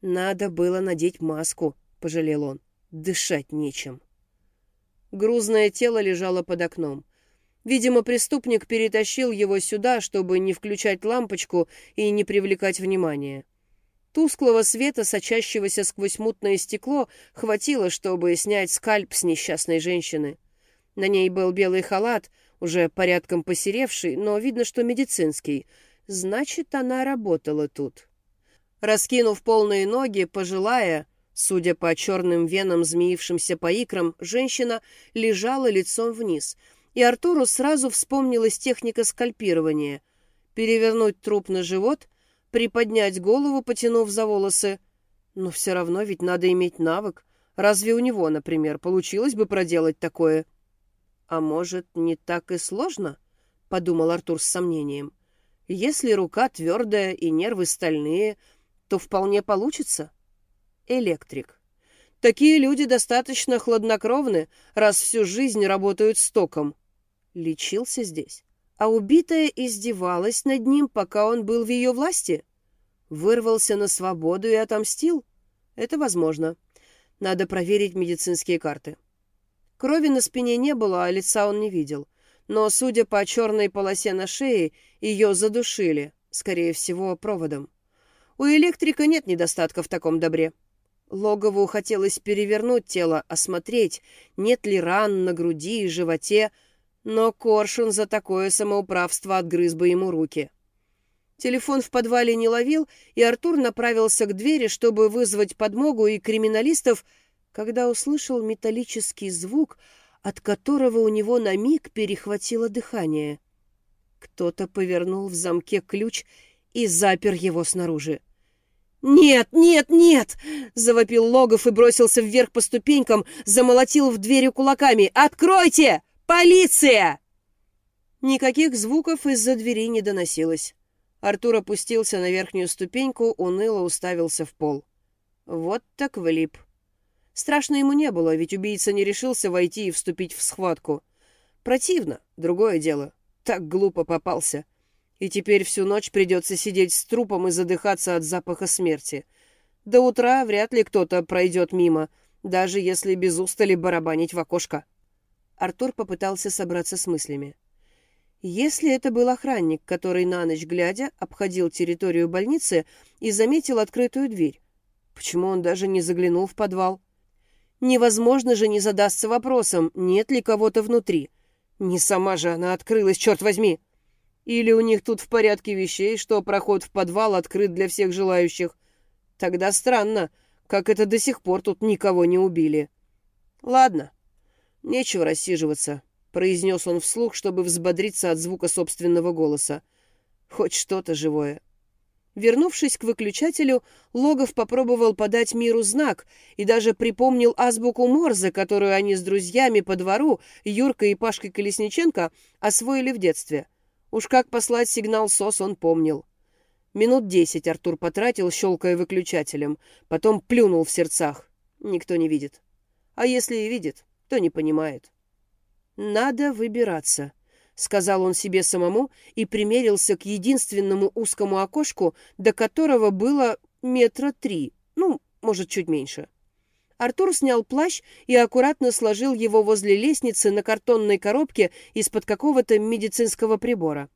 «Надо было надеть маску», — пожалел он. «Дышать нечем». Грузное тело лежало под окном. Видимо, преступник перетащил его сюда, чтобы не включать лампочку и не привлекать внимания. Тусклого света, сочащегося сквозь мутное стекло, хватило, чтобы снять скальп с несчастной женщины. На ней был белый халат, уже порядком посеревший, но видно, что медицинский. Значит, она работала тут. Раскинув полные ноги, пожилая, судя по черным венам, змеившимся по икрам, женщина лежала лицом вниз, и Артуру сразу вспомнилась техника скальпирования. Перевернуть труп на живот, приподнять голову, потянув за волосы. Но все равно ведь надо иметь навык. Разве у него, например, получилось бы проделать такое? А может, не так и сложно? Подумал Артур с сомнением. Если рука твердая и нервы стальные, то вполне получится. Электрик. Такие люди достаточно хладнокровны, раз всю жизнь работают с током. Лечился здесь а убитая издевалась над ним, пока он был в ее власти? Вырвался на свободу и отомстил? Это возможно. Надо проверить медицинские карты. Крови на спине не было, а лица он не видел. Но, судя по черной полосе на шее, ее задушили, скорее всего, проводом. У электрика нет недостатка в таком добре. Логову хотелось перевернуть тело, осмотреть, нет ли ран на груди и животе, но Коршун за такое самоуправство отгрыз бы ему руки. Телефон в подвале не ловил, и Артур направился к двери, чтобы вызвать подмогу и криминалистов, когда услышал металлический звук, от которого у него на миг перехватило дыхание. Кто-то повернул в замке ключ и запер его снаружи. «Нет, нет, нет!» — завопил Логов и бросился вверх по ступенькам, замолотил в дверь кулаками. «Откройте! Полиция!» Никаких звуков из-за двери не доносилось. Артур опустился на верхнюю ступеньку, уныло уставился в пол. Вот так влип. Страшно ему не было, ведь убийца не решился войти и вступить в схватку. Противно, другое дело. Так глупо попался. И теперь всю ночь придется сидеть с трупом и задыхаться от запаха смерти. До утра вряд ли кто-то пройдет мимо, даже если без устали барабанить в окошко. Артур попытался собраться с мыслями. Если это был охранник, который на ночь глядя обходил территорию больницы и заметил открытую дверь, почему он даже не заглянул в подвал? Невозможно же не задастся вопросом, нет ли кого-то внутри. Не сама же она открылась, черт возьми. Или у них тут в порядке вещей, что проход в подвал открыт для всех желающих. Тогда странно, как это до сих пор тут никого не убили. Ладно, нечего рассиживаться, произнес он вслух, чтобы взбодриться от звука собственного голоса. Хоть что-то живое. Вернувшись к выключателю, Логов попробовал подать миру знак и даже припомнил азбуку Морзе, которую они с друзьями по двору, Юркой и Пашкой Колесниченко, освоили в детстве. Уж как послать сигнал СОС он помнил. Минут десять Артур потратил, щелкая выключателем, потом плюнул в сердцах. Никто не видит. А если и видит, то не понимает. Надо выбираться. — сказал он себе самому и примерился к единственному узкому окошку, до которого было метра три, ну, может, чуть меньше. Артур снял плащ и аккуратно сложил его возле лестницы на картонной коробке из-под какого-то медицинского прибора.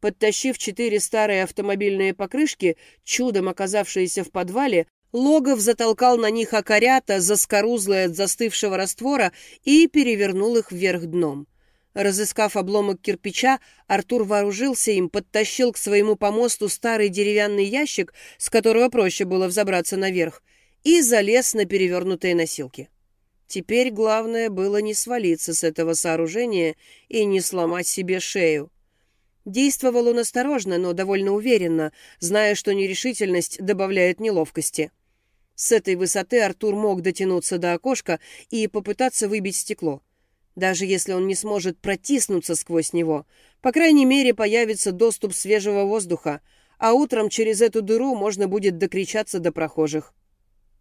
Подтащив четыре старые автомобильные покрышки, чудом оказавшиеся в подвале, Логов затолкал на них окорята, заскорузлые от застывшего раствора, и перевернул их вверх дном. Разыскав обломок кирпича, Артур вооружился им, подтащил к своему помосту старый деревянный ящик, с которого проще было взобраться наверх, и залез на перевернутые носилки. Теперь главное было не свалиться с этого сооружения и не сломать себе шею. Действовал он осторожно, но довольно уверенно, зная, что нерешительность добавляет неловкости. С этой высоты Артур мог дотянуться до окошка и попытаться выбить стекло. Даже если он не сможет протиснуться сквозь него, по крайней мере, появится доступ свежего воздуха, а утром через эту дыру можно будет докричаться до прохожих.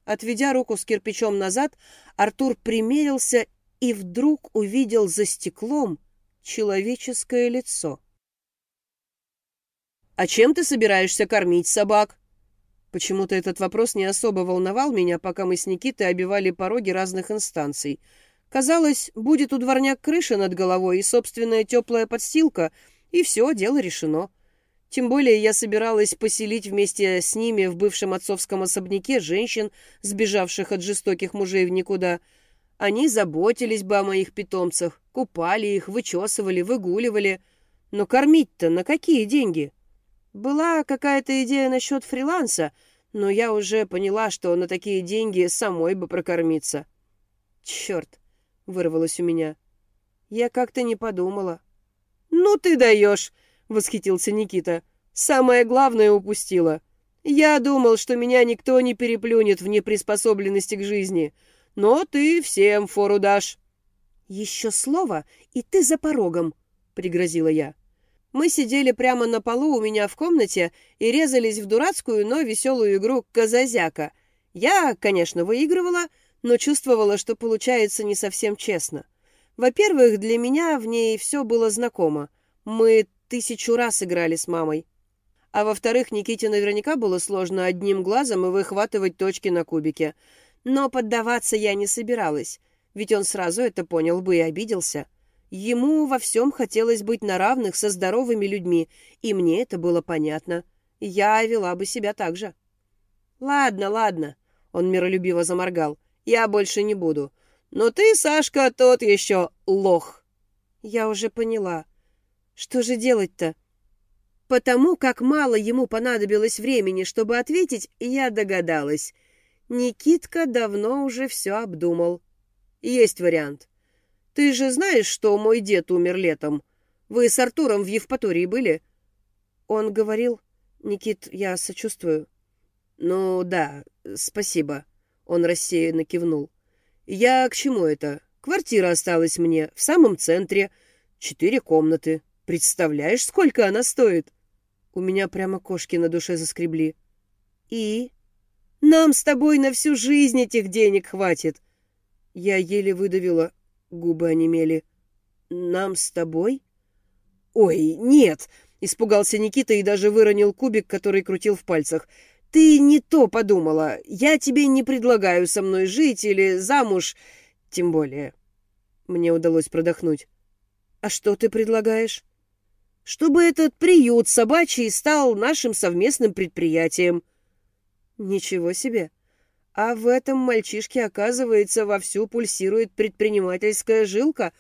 Отведя руку с кирпичом назад, Артур примерился и вдруг увидел за стеклом человеческое лицо. «А чем ты собираешься кормить собак?» Почему-то этот вопрос не особо волновал меня, пока мы с Никитой обивали пороги разных инстанций — Казалось, будет у дворняк крыша над головой и собственная теплая подстилка, и все, дело решено. Тем более я собиралась поселить вместе с ними в бывшем отцовском особняке женщин, сбежавших от жестоких мужей в никуда. Они заботились бы о моих питомцах, купали их, вычесывали, выгуливали. Но кормить-то на какие деньги? Была какая-то идея насчет фриланса, но я уже поняла, что на такие деньги самой бы прокормиться. Черт! — вырвалось у меня. Я как-то не подумала. «Ну ты даешь!» — восхитился Никита. «Самое главное упустила. Я думал, что меня никто не переплюнет в неприспособленности к жизни, но ты всем фору дашь». «Еще слово, и ты за порогом», — пригрозила я. Мы сидели прямо на полу у меня в комнате и резались в дурацкую, но веселую игру «Казазяка». Я, конечно, выигрывала — но чувствовала, что получается не совсем честно. Во-первых, для меня в ней все было знакомо. Мы тысячу раз играли с мамой. А во-вторых, Никите наверняка было сложно одним глазом и выхватывать точки на кубике. Но поддаваться я не собиралась, ведь он сразу это понял бы и обиделся. Ему во всем хотелось быть на равных со здоровыми людьми, и мне это было понятно. Я вела бы себя так же. «Ладно, ладно», — он миролюбиво заморгал, — «я больше не буду. Но ты, Сашка, тот еще лох». Я уже поняла. Что же делать-то? Потому как мало ему понадобилось времени, чтобы ответить, я догадалась. Никитка давно уже все обдумал. Есть вариант. Ты же знаешь, что мой дед умер летом? Вы с Артуром в Евпатории были? Он говорил... Никит, я сочувствую. Ну да, спасибо. Он рассеянно кивнул. Я к чему это? Квартира осталась мне в самом центре. Четыре комнаты. Представляешь, сколько она стоит? У меня прямо кошки на душе заскребли. И? Нам с тобой на всю жизнь этих денег хватит. Я еле выдавила, губы онемели. Нам с тобой? Ой, нет, испугался Никита и даже выронил кубик, который крутил в пальцах. Ты не то подумала. Я тебе не предлагаю со мной жить или замуж, тем более. Мне удалось продохнуть. А что ты предлагаешь? Чтобы этот приют собачий стал нашим совместным предприятием. Ничего себе. А в этом мальчишке, оказывается, вовсю пульсирует предпринимательская жилка.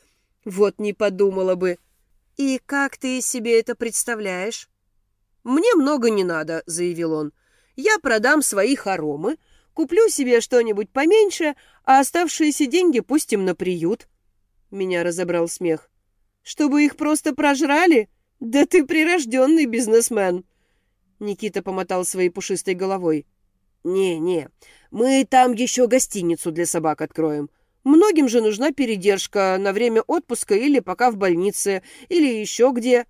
Вот не подумала бы. И как ты себе это представляешь? Мне много не надо, заявил он. Я продам свои хоромы, куплю себе что-нибудь поменьше, а оставшиеся деньги пустим на приют. Меня разобрал смех. Чтобы их просто прожрали? Да ты прирожденный бизнесмен. Никита помотал своей пушистой головой. «Не-не, мы там еще гостиницу для собак откроем. Многим же нужна передержка на время отпуска или пока в больнице, или еще где».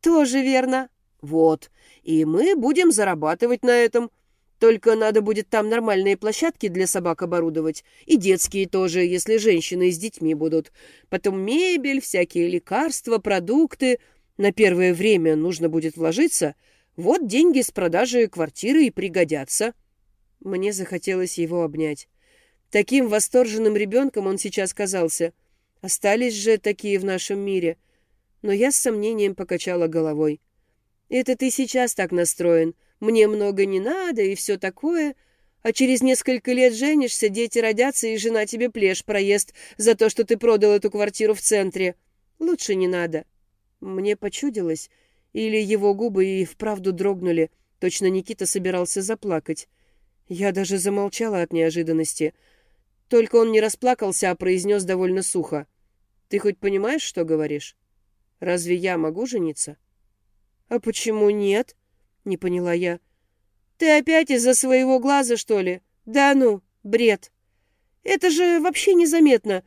«Тоже верно». «Вот. И мы будем зарабатывать на этом. Только надо будет там нормальные площадки для собак оборудовать. И детские тоже, если женщины с детьми будут. Потом мебель, всякие лекарства, продукты. На первое время нужно будет вложиться. Вот деньги с продажи квартиры и пригодятся». Мне захотелось его обнять. Таким восторженным ребенком он сейчас казался. Остались же такие в нашем мире. Но я с сомнением покачала головой. Это ты сейчас так настроен. Мне много не надо и все такое. А через несколько лет женишься, дети родятся, и жена тебе плешь проест за то, что ты продал эту квартиру в центре. Лучше не надо. Мне почудилось, или его губы и вправду дрогнули. Точно Никита собирался заплакать. Я даже замолчала от неожиданности. Только он не расплакался, а произнес довольно сухо. «Ты хоть понимаешь, что говоришь? Разве я могу жениться?» «А почему нет?» — не поняла я. «Ты опять из-за своего глаза, что ли? Да ну, бред! Это же вообще незаметно.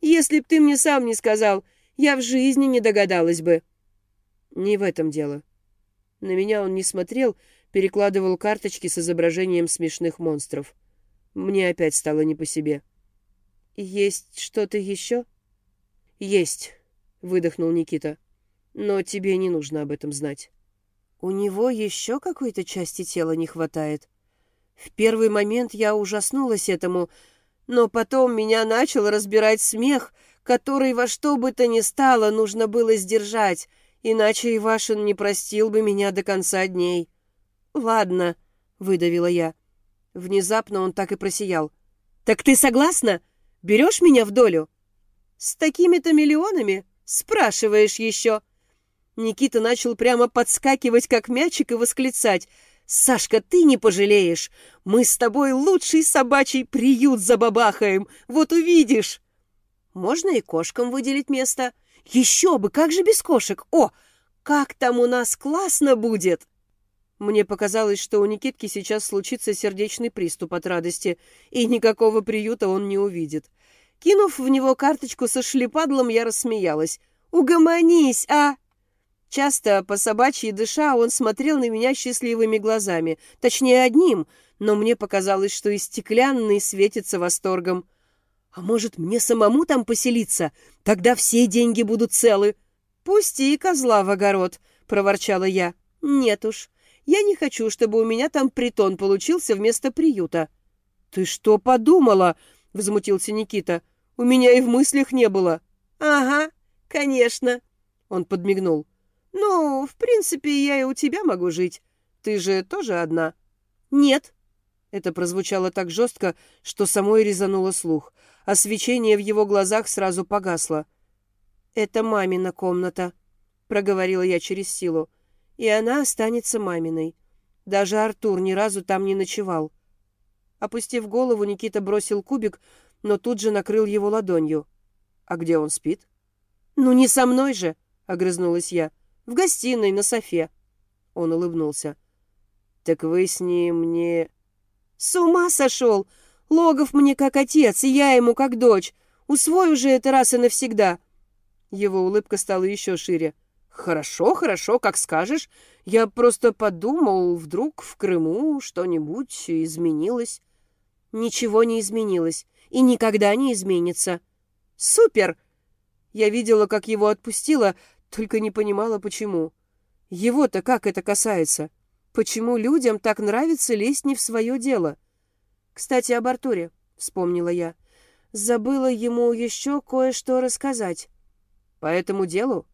Если б ты мне сам не сказал, я в жизни не догадалась бы». «Не в этом дело». На меня он не смотрел, перекладывал карточки с изображением смешных монстров. Мне опять стало не по себе. «Есть что-то еще?» «Есть», — выдохнул Никита. Но тебе не нужно об этом знать. У него еще какой-то части тела не хватает. В первый момент я ужаснулась этому, но потом меня начал разбирать смех, который во что бы то ни стало нужно было сдержать, иначе Ивашин не простил бы меня до конца дней. «Ладно», — выдавила я. Внезапно он так и просиял. «Так ты согласна? Берешь меня в долю?» «С такими-то миллионами? Спрашиваешь еще?» Никита начал прямо подскакивать, как мячик, и восклицать. «Сашка, ты не пожалеешь! Мы с тобой лучший собачий приют забабахаем! Вот увидишь!» «Можно и кошкам выделить место?» «Еще бы! Как же без кошек? О, как там у нас классно будет!» Мне показалось, что у Никитки сейчас случится сердечный приступ от радости, и никакого приюта он не увидит. Кинув в него карточку со шлепадлом, я рассмеялась. «Угомонись, а!» Часто, по собачьей дыша, он смотрел на меня счастливыми глазами. Точнее, одним, но мне показалось, что и стеклянный светится восторгом. «А может, мне самому там поселиться? Тогда все деньги будут целы». «Пусти козла в огород», — проворчала я. «Нет уж, Я не хочу, чтобы у меня там притон получился вместо приюта». «Ты что подумала?» — возмутился Никита. «У меня и в мыслях не было». «Ага, конечно», — он подмигнул. «Ну, в принципе, я и у тебя могу жить. Ты же тоже одна?» «Нет». Это прозвучало так жестко, что самой резануло слух, а свечение в его глазах сразу погасло. «Это мамина комната», — проговорила я через силу, — «и она останется маминой. Даже Артур ни разу там не ночевал». Опустив голову, Никита бросил кубик, но тут же накрыл его ладонью. «А где он спит?» «Ну, не со мной же!» — огрызнулась я. «В гостиной, на софе». Он улыбнулся. «Так вы с ним не...» «С ума сошел! Логов мне как отец, и я ему как дочь. Усвой уже это раз и навсегда!» Его улыбка стала еще шире. «Хорошо, хорошо, как скажешь. Я просто подумал, вдруг в Крыму что-нибудь изменилось». «Ничего не изменилось и никогда не изменится». «Супер!» Я видела, как его отпустила, только не понимала, почему. Его-то как это касается? Почему людям так нравится лезть не в свое дело? Кстати, об Артуре, — вспомнила я. Забыла ему еще кое-что рассказать. По этому делу?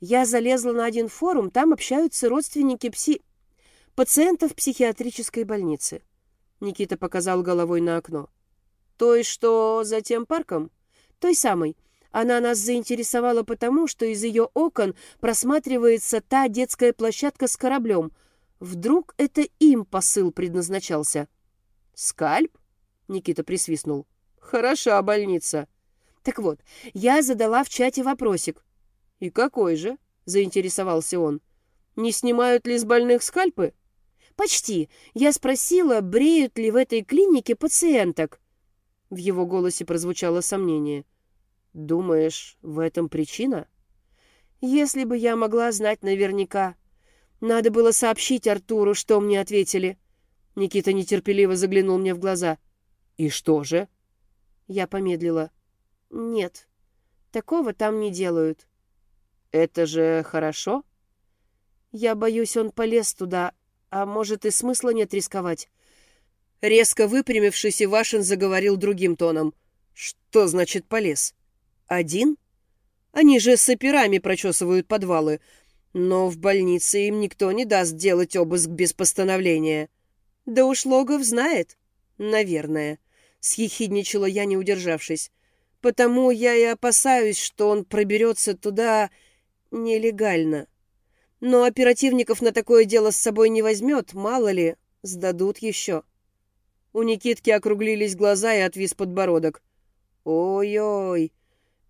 Я залезла на один форум, там общаются родственники пси... пациентов психиатрической больницы. Никита показал головой на окно. Той, что за тем парком? Той самой. Она нас заинтересовала потому, что из ее окон просматривается та детская площадка с кораблем. Вдруг это им посыл предназначался? «Скальп?» — Никита присвистнул. «Хороша больница». Так вот, я задала в чате вопросик. «И какой же?» — заинтересовался он. «Не снимают ли с больных скальпы?» «Почти. Я спросила, бреют ли в этой клинике пациенток». В его голосе прозвучало сомнение. «Думаешь, в этом причина?» «Если бы я могла знать наверняка. Надо было сообщить Артуру, что мне ответили». Никита нетерпеливо заглянул мне в глаза. «И что же?» Я помедлила. «Нет, такого там не делают». «Это же хорошо?» «Я боюсь, он полез туда, а может, и смысла нет рисковать. Резко выпрямившись, Ивашин заговорил другим тоном. Что значит полез? Один? Они же с операми прочесывают подвалы. Но в больнице им никто не даст делать обыск без постановления. Да уж Логов знает. Наверное. Съехидничала я, не удержавшись. Потому я и опасаюсь, что он проберется туда нелегально. Но оперативников на такое дело с собой не возьмет, мало ли, сдадут еще. У Никитки округлились глаза и отвис подбородок. «Ой-ой,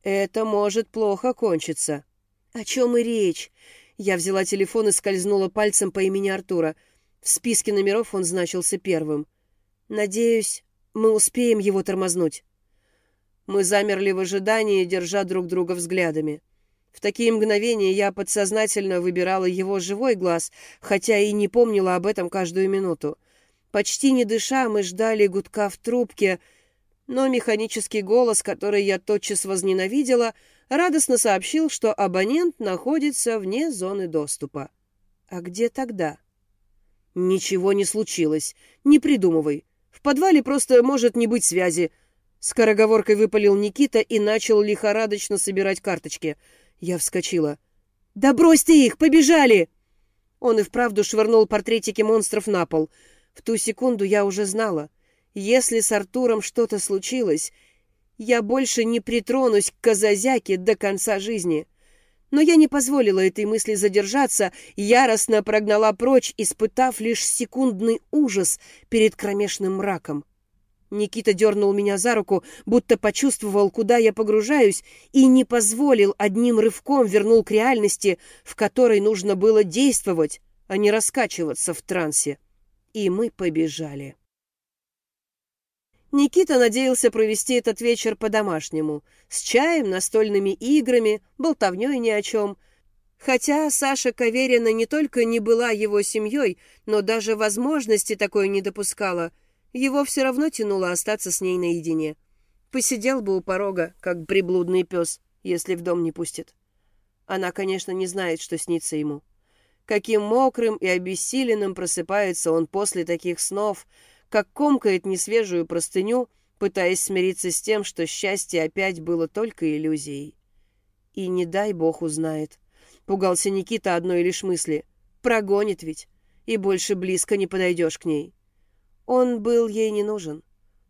это может плохо кончиться». «О чем и речь?» Я взяла телефон и скользнула пальцем по имени Артура. В списке номеров он значился первым. «Надеюсь, мы успеем его тормознуть». Мы замерли в ожидании, держа друг друга взглядами. В такие мгновения я подсознательно выбирала его живой глаз, хотя и не помнила об этом каждую минуту. Почти не дыша, мы ждали гудка в трубке, но механический голос, который я тотчас возненавидела, радостно сообщил, что абонент находится вне зоны доступа. А где тогда? Ничего не случилось. Не придумывай. В подвале просто может не быть связи. Скороговоркой выпалил Никита и начал лихорадочно собирать карточки — я вскочила. «Да брось ты их! Побежали!» Он и вправду швырнул портретики монстров на пол. В ту секунду я уже знала. Если с Артуром что-то случилось, я больше не притронусь к Казазяке до конца жизни. Но я не позволила этой мысли задержаться, яростно прогнала прочь, испытав лишь секундный ужас перед кромешным мраком. Никита дернул меня за руку, будто почувствовал, куда я погружаюсь, и не позволил одним рывком вернул к реальности, в которой нужно было действовать, а не раскачиваться в трансе. И мы побежали. Никита надеялся провести этот вечер по-домашнему, с чаем, настольными играми, болтовней ни о чем. Хотя Саша Каверина не только не была его семьей, но даже возможности такой не допускала — его все равно тянуло остаться с ней наедине. Посидел бы у порога, как приблудный пес, если в дом не пустит. Она, конечно, не знает, что снится ему. Каким мокрым и обессиленным просыпается он после таких снов, как комкает несвежую простыню, пытаясь смириться с тем, что счастье опять было только иллюзией. И не дай бог узнает. Пугался Никита одной лишь мысли. Прогонит ведь, и больше близко не подойдешь к ней. Он был ей не нужен.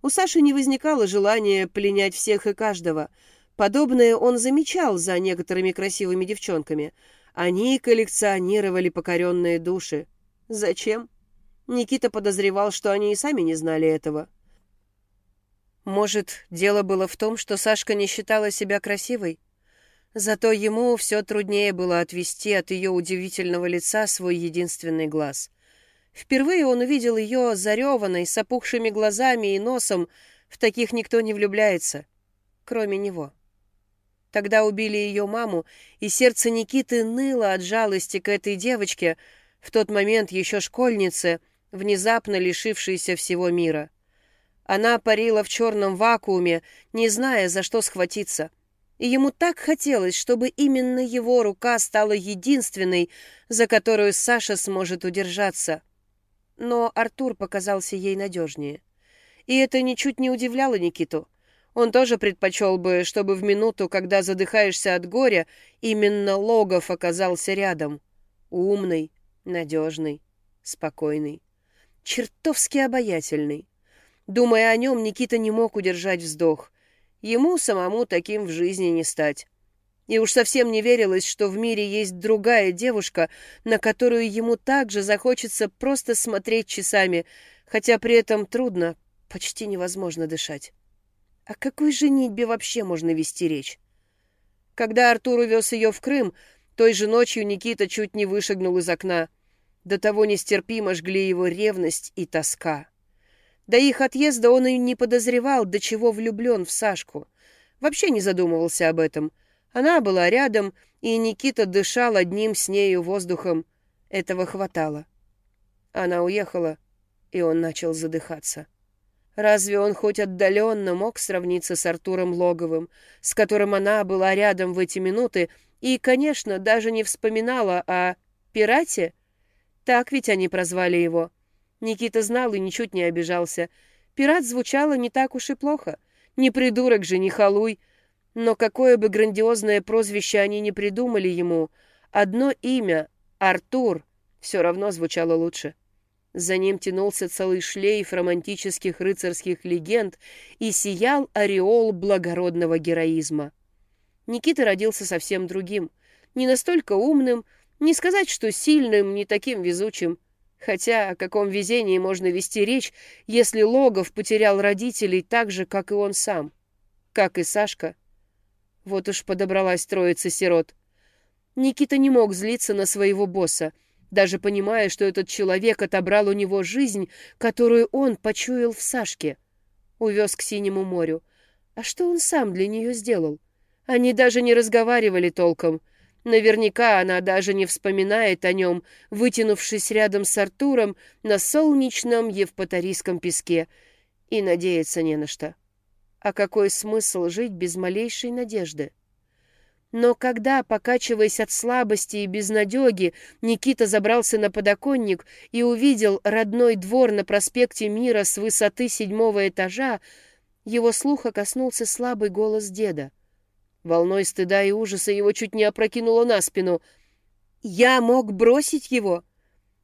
У Саши не возникало желания пленять всех и каждого. Подобное он замечал за некоторыми красивыми девчонками. Они коллекционировали покоренные души. Зачем? Никита подозревал, что они и сами не знали этого. Может, дело было в том, что Сашка не считала себя красивой? Зато ему все труднее было отвести от ее удивительного лица свой единственный глаз. Впервые он увидел ее зареванной, с опухшими глазами и носом. В таких никто не влюбляется, кроме него. Тогда убили ее маму, и сердце Никиты ныло от жалости к этой девочке, в тот момент еще школьнице, внезапно лишившейся всего мира. Она парила в черном вакууме, не зная, за что схватиться. И ему так хотелось, чтобы именно его рука стала единственной, за которую Саша сможет удержаться. Но Артур показался ей надежнее. И это ничуть не удивляло Никиту. Он тоже предпочел бы, чтобы в минуту, когда задыхаешься от горя, именно Логов оказался рядом. Умный, надежный, спокойный, чертовски обаятельный. Думая о нем, Никита не мог удержать вздох. Ему самому таким в жизни не стать. И уж совсем не верилось, что в мире есть другая девушка, на которую ему также захочется просто смотреть часами, хотя при этом трудно, почти невозможно дышать. О какой женитьбе вообще можно вести речь? Когда Артур увез ее в Крым, той же ночью Никита чуть не вышагнул из окна. До того нестерпимо жгли его ревность и тоска. До их отъезда он и не подозревал, до чего влюблен в Сашку. Вообще не задумывался об этом — она была рядом, и Никита дышал одним с нею воздухом. Этого хватало. Она уехала, и он начал задыхаться. Разве он хоть отдаленно мог сравниться с Артуром Логовым, с которым она была рядом в эти минуты, и, конечно, даже не вспоминала о пирате? Так ведь они прозвали его. Никита знал и ничуть не обижался. Пират звучало не так уж и плохо. Не придурок же, не халуй, но какое бы грандиозное прозвище они ни придумали ему, одно имя — Артур — все равно звучало лучше. За ним тянулся целый шлейф романтических рыцарских легенд и сиял ореол благородного героизма. Никита родился совсем другим, не настолько умным, не сказать, что сильным, не таким везучим. Хотя о каком везении можно вести речь, если Логов потерял родителей так же, как и он сам, как и Сашка — вот уж подобралась троица сирот. Никита не мог злиться на своего босса, даже понимая, что этот человек отобрал у него жизнь, которую он почуял в Сашке. Увез к Синему морю. А что он сам для нее сделал? Они даже не разговаривали толком. Наверняка она даже не вспоминает о нем, вытянувшись рядом с Артуром на солнечном евпаторийском песке, и надеяться не на что. А какой смысл жить без малейшей надежды? Но когда, покачиваясь от слабости и безнадеги, Никита забрался на подоконник и увидел родной двор на проспекте Мира с высоты седьмого этажа, его слуха коснулся слабый голос деда. Волной стыда и ужаса его чуть не опрокинуло на спину. «Я мог бросить его?»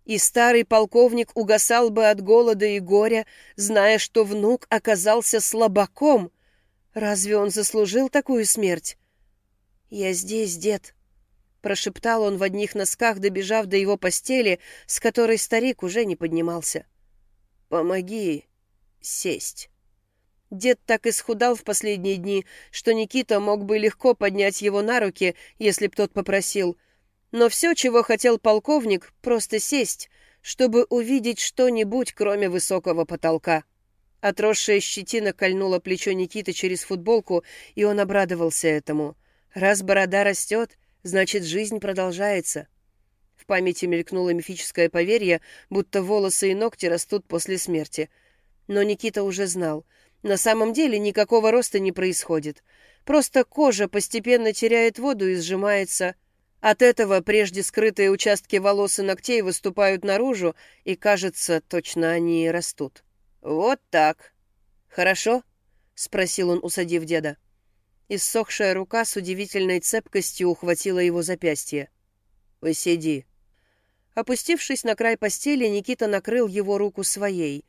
И старый полковник угасал бы от голода и горя, зная, что внук оказался слабаком. Разве он заслужил такую смерть? «Я здесь, дед», — прошептал он в одних носках, добежав до его постели, с которой старик уже не поднимался. «Помоги сесть». Дед так исхудал в последние дни, что Никита мог бы легко поднять его на руки, если б тот попросил — но все, чего хотел полковник, просто сесть, чтобы увидеть что-нибудь, кроме высокого потолка. Отросшая щетина кольнула плечо Никиты через футболку, и он обрадовался этому. Раз борода растет, значит, жизнь продолжается. В памяти мелькнуло мифическое поверье, будто волосы и ногти растут после смерти. Но Никита уже знал. На самом деле никакого роста не происходит. Просто кожа постепенно теряет воду и сжимается, От этого прежде скрытые участки волос и ногтей выступают наружу, и, кажется, точно они и растут. Вот так. Хорошо? — спросил он, усадив деда. Иссохшая рука с удивительной цепкостью ухватила его запястье. «Посиди». Опустившись на край постели, Никита накрыл его руку своей.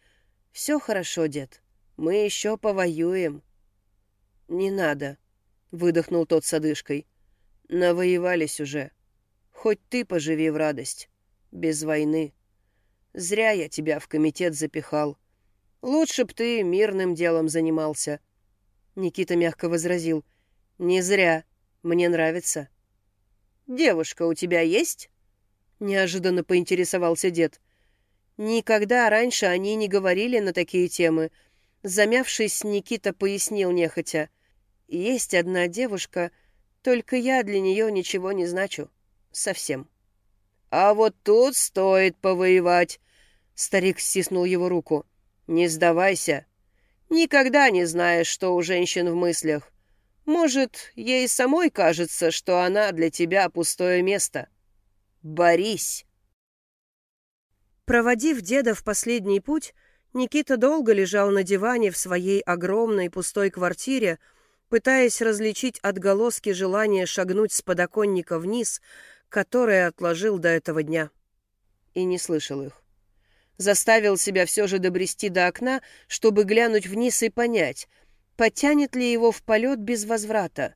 «Все хорошо, дед. Мы еще повоюем». «Не надо», — выдохнул тот с одышкой. Навоевались уже. Хоть ты поживи в радость. Без войны. Зря я тебя в комитет запихал. Лучше б ты мирным делом занимался. Никита мягко возразил. Не зря. Мне нравится. Девушка у тебя есть? Неожиданно поинтересовался дед. Никогда раньше они не говорили на такие темы. Замявшись, Никита пояснил нехотя. Есть одна девушка, только я для нее ничего не значу. Совсем. А вот тут стоит повоевать. Старик стиснул его руку. Не сдавайся. Никогда не знаешь, что у женщин в мыслях. Может, ей самой кажется, что она для тебя пустое место. Борись. Проводив деда в последний путь, Никита долго лежал на диване в своей огромной пустой квартире, пытаясь различить отголоски желания шагнуть с подоконника вниз, которое отложил до этого дня. И не слышал их. Заставил себя все же добрести до окна, чтобы глянуть вниз и понять, потянет ли его в полет без возврата.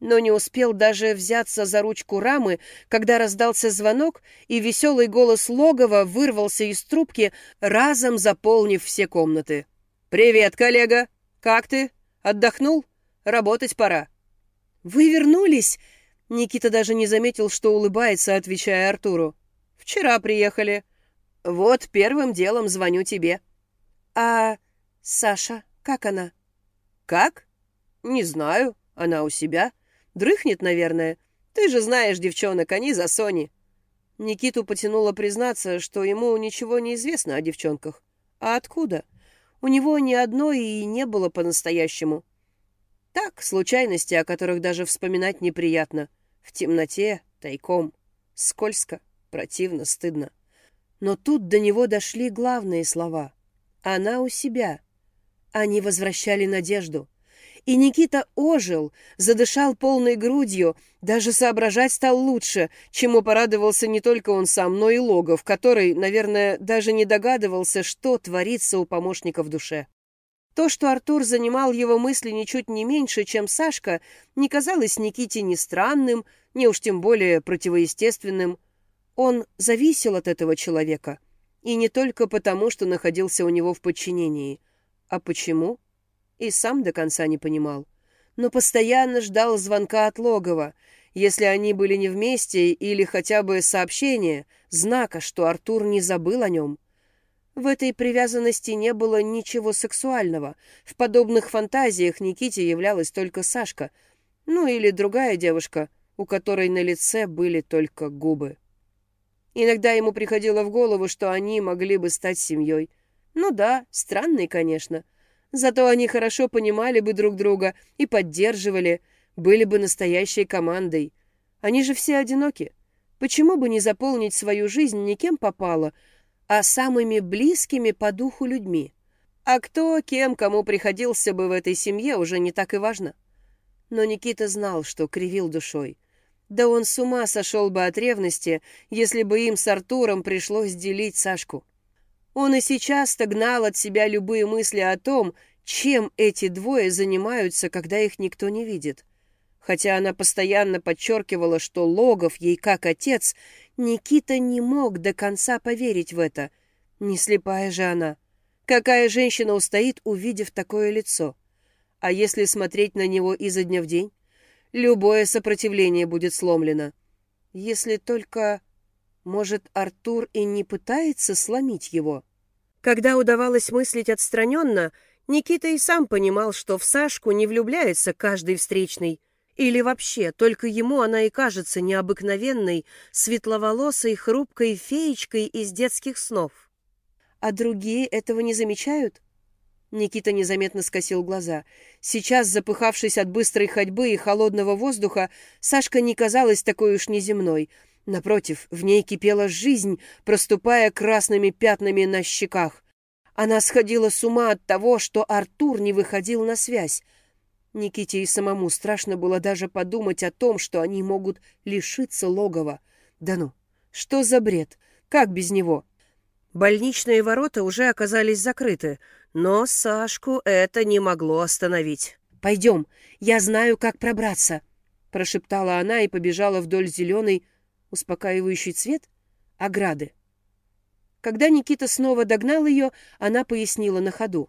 Но не успел даже взяться за ручку рамы, когда раздался звонок, и веселый голос логова вырвался из трубки, разом заполнив все комнаты. «Привет, коллега! Как ты? Отдохнул?» Работать пора». «Вы вернулись?» Никита даже не заметил, что улыбается, отвечая Артуру. «Вчера приехали. Вот первым делом звоню тебе». «А Саша, как она?» «Как? Не знаю. Она у себя. Дрыхнет, наверное. Ты же знаешь, девчонок, они за Сони». Никиту потянуло признаться, что ему ничего не известно о девчонках. А откуда? У него ни одной и не было по-настоящему. Так, случайности, о которых даже вспоминать неприятно. В темноте, тайком. Скользко, противно, стыдно. Но тут до него дошли главные слова. Она у себя. Они возвращали надежду. И Никита ожил, задышал полной грудью, даже соображать стал лучше, чему порадовался не только он сам, но и Логов, который, наверное, даже не догадывался, что творится у помощника в душе. То, что Артур занимал его мысли ничуть не меньше, чем Сашка, не казалось Никите ни странным, ни уж тем более противоестественным. Он зависел от этого человека. И не только потому, что находился у него в подчинении. А почему? И сам до конца не понимал. Но постоянно ждал звонка от Логова. Если они были не вместе или хотя бы сообщение, знака, что Артур не забыл о нем — в этой привязанности не было ничего сексуального. В подобных фантазиях Никите являлась только Сашка, ну или другая девушка, у которой на лице были только губы. Иногда ему приходило в голову, что они могли бы стать семьей. Ну да, странный, конечно. Зато они хорошо понимали бы друг друга и поддерживали, были бы настоящей командой. Они же все одиноки. Почему бы не заполнить свою жизнь никем попало, а самыми близкими по духу людьми. А кто, кем, кому приходился бы в этой семье, уже не так и важно. Но Никита знал, что кривил душой. Да он с ума сошел бы от ревности, если бы им с Артуром пришлось делить Сашку. Он и сейчас-то гнал от себя любые мысли о том, чем эти двое занимаются, когда их никто не видит. Хотя она постоянно подчеркивала, что Логов ей как отец, Никита не мог до конца поверить в это. Не слепая же она. Какая женщина устоит, увидев такое лицо? А если смотреть на него изо дня в день? Любое сопротивление будет сломлено. Если только... Может, Артур и не пытается сломить его? Когда удавалось мыслить отстраненно, Никита и сам понимал, что в Сашку не влюбляется каждый встречный, или вообще, только ему она и кажется необыкновенной, светловолосой, хрупкой феечкой из детских снов. А другие этого не замечают? Никита незаметно скосил глаза. Сейчас, запыхавшись от быстрой ходьбы и холодного воздуха, Сашка не казалась такой уж неземной. Напротив, в ней кипела жизнь, проступая красными пятнами на щеках. Она сходила с ума от того, что Артур не выходил на связь. Никите и самому страшно было даже подумать о том, что они могут лишиться логова. Да ну, что за бред? Как без него? Больничные ворота уже оказались закрыты, но Сашку это не могло остановить. «Пойдем, я знаю, как пробраться», — прошептала она и побежала вдоль зеленой, успокаивающий цвет, ограды. Когда Никита снова догнал ее, она пояснила на ходу.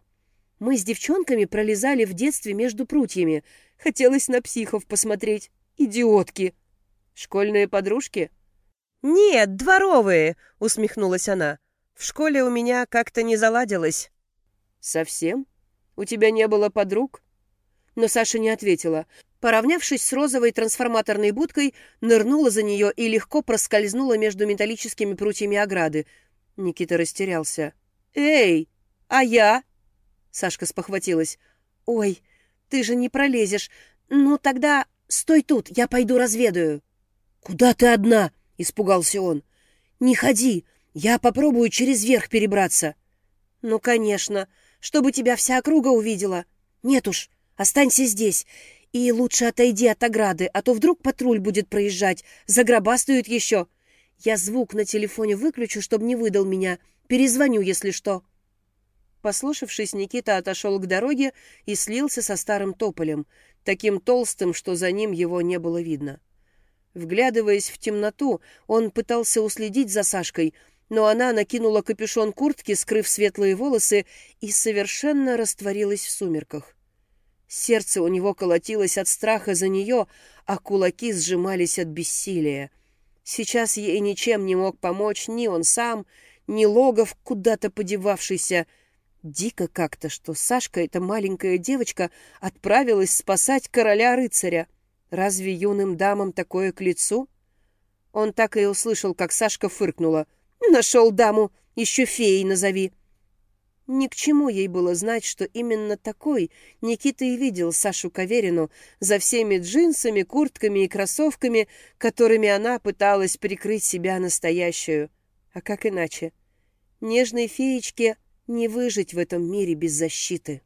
«Мы с девчонками пролезали в детстве между прутьями. Хотелось на психов посмотреть. Идиотки!» «Школьные подружки?» «Нет, дворовые!» — усмехнулась она. В школе у меня как-то не заладилось». «Совсем? У тебя не было подруг?» Но Саша не ответила. Поравнявшись с розовой трансформаторной будкой, нырнула за нее и легко проскользнула между металлическими прутьями ограды. Никита растерялся. «Эй, а я?» Сашка спохватилась. «Ой, ты же не пролезешь. Ну тогда стой тут, я пойду разведаю». «Куда ты одна?» — испугался он. «Не ходи, я попробую через верх перебраться. Ну, конечно, чтобы тебя вся округа увидела. Нет уж, останься здесь. И лучше отойди от ограды, а то вдруг патруль будет проезжать, загробастают еще. Я звук на телефоне выключу, чтобы не выдал меня. Перезвоню, если что. Послушавшись, Никита отошел к дороге и слился со старым тополем, таким толстым, что за ним его не было видно. Вглядываясь в темноту, он пытался уследить за Сашкой, но она накинула капюшон куртки, скрыв светлые волосы, и совершенно растворилась в сумерках. Сердце у него колотилось от страха за нее, а кулаки сжимались от бессилия. Сейчас ей ничем не мог помочь ни он сам, ни Логов, куда-то подевавшийся. Дико как-то, что Сашка, эта маленькая девочка, отправилась спасать короля-рыцаря. Разве юным дамам такое к лицу? Он так и услышал, как Сашка фыркнула — Нашел даму, еще феей назови. Ни к чему ей было знать, что именно такой Никита и видел Сашу Каверину за всеми джинсами, куртками и кроссовками, которыми она пыталась прикрыть себя настоящую. А как иначе? Нежной феечке не выжить в этом мире без защиты.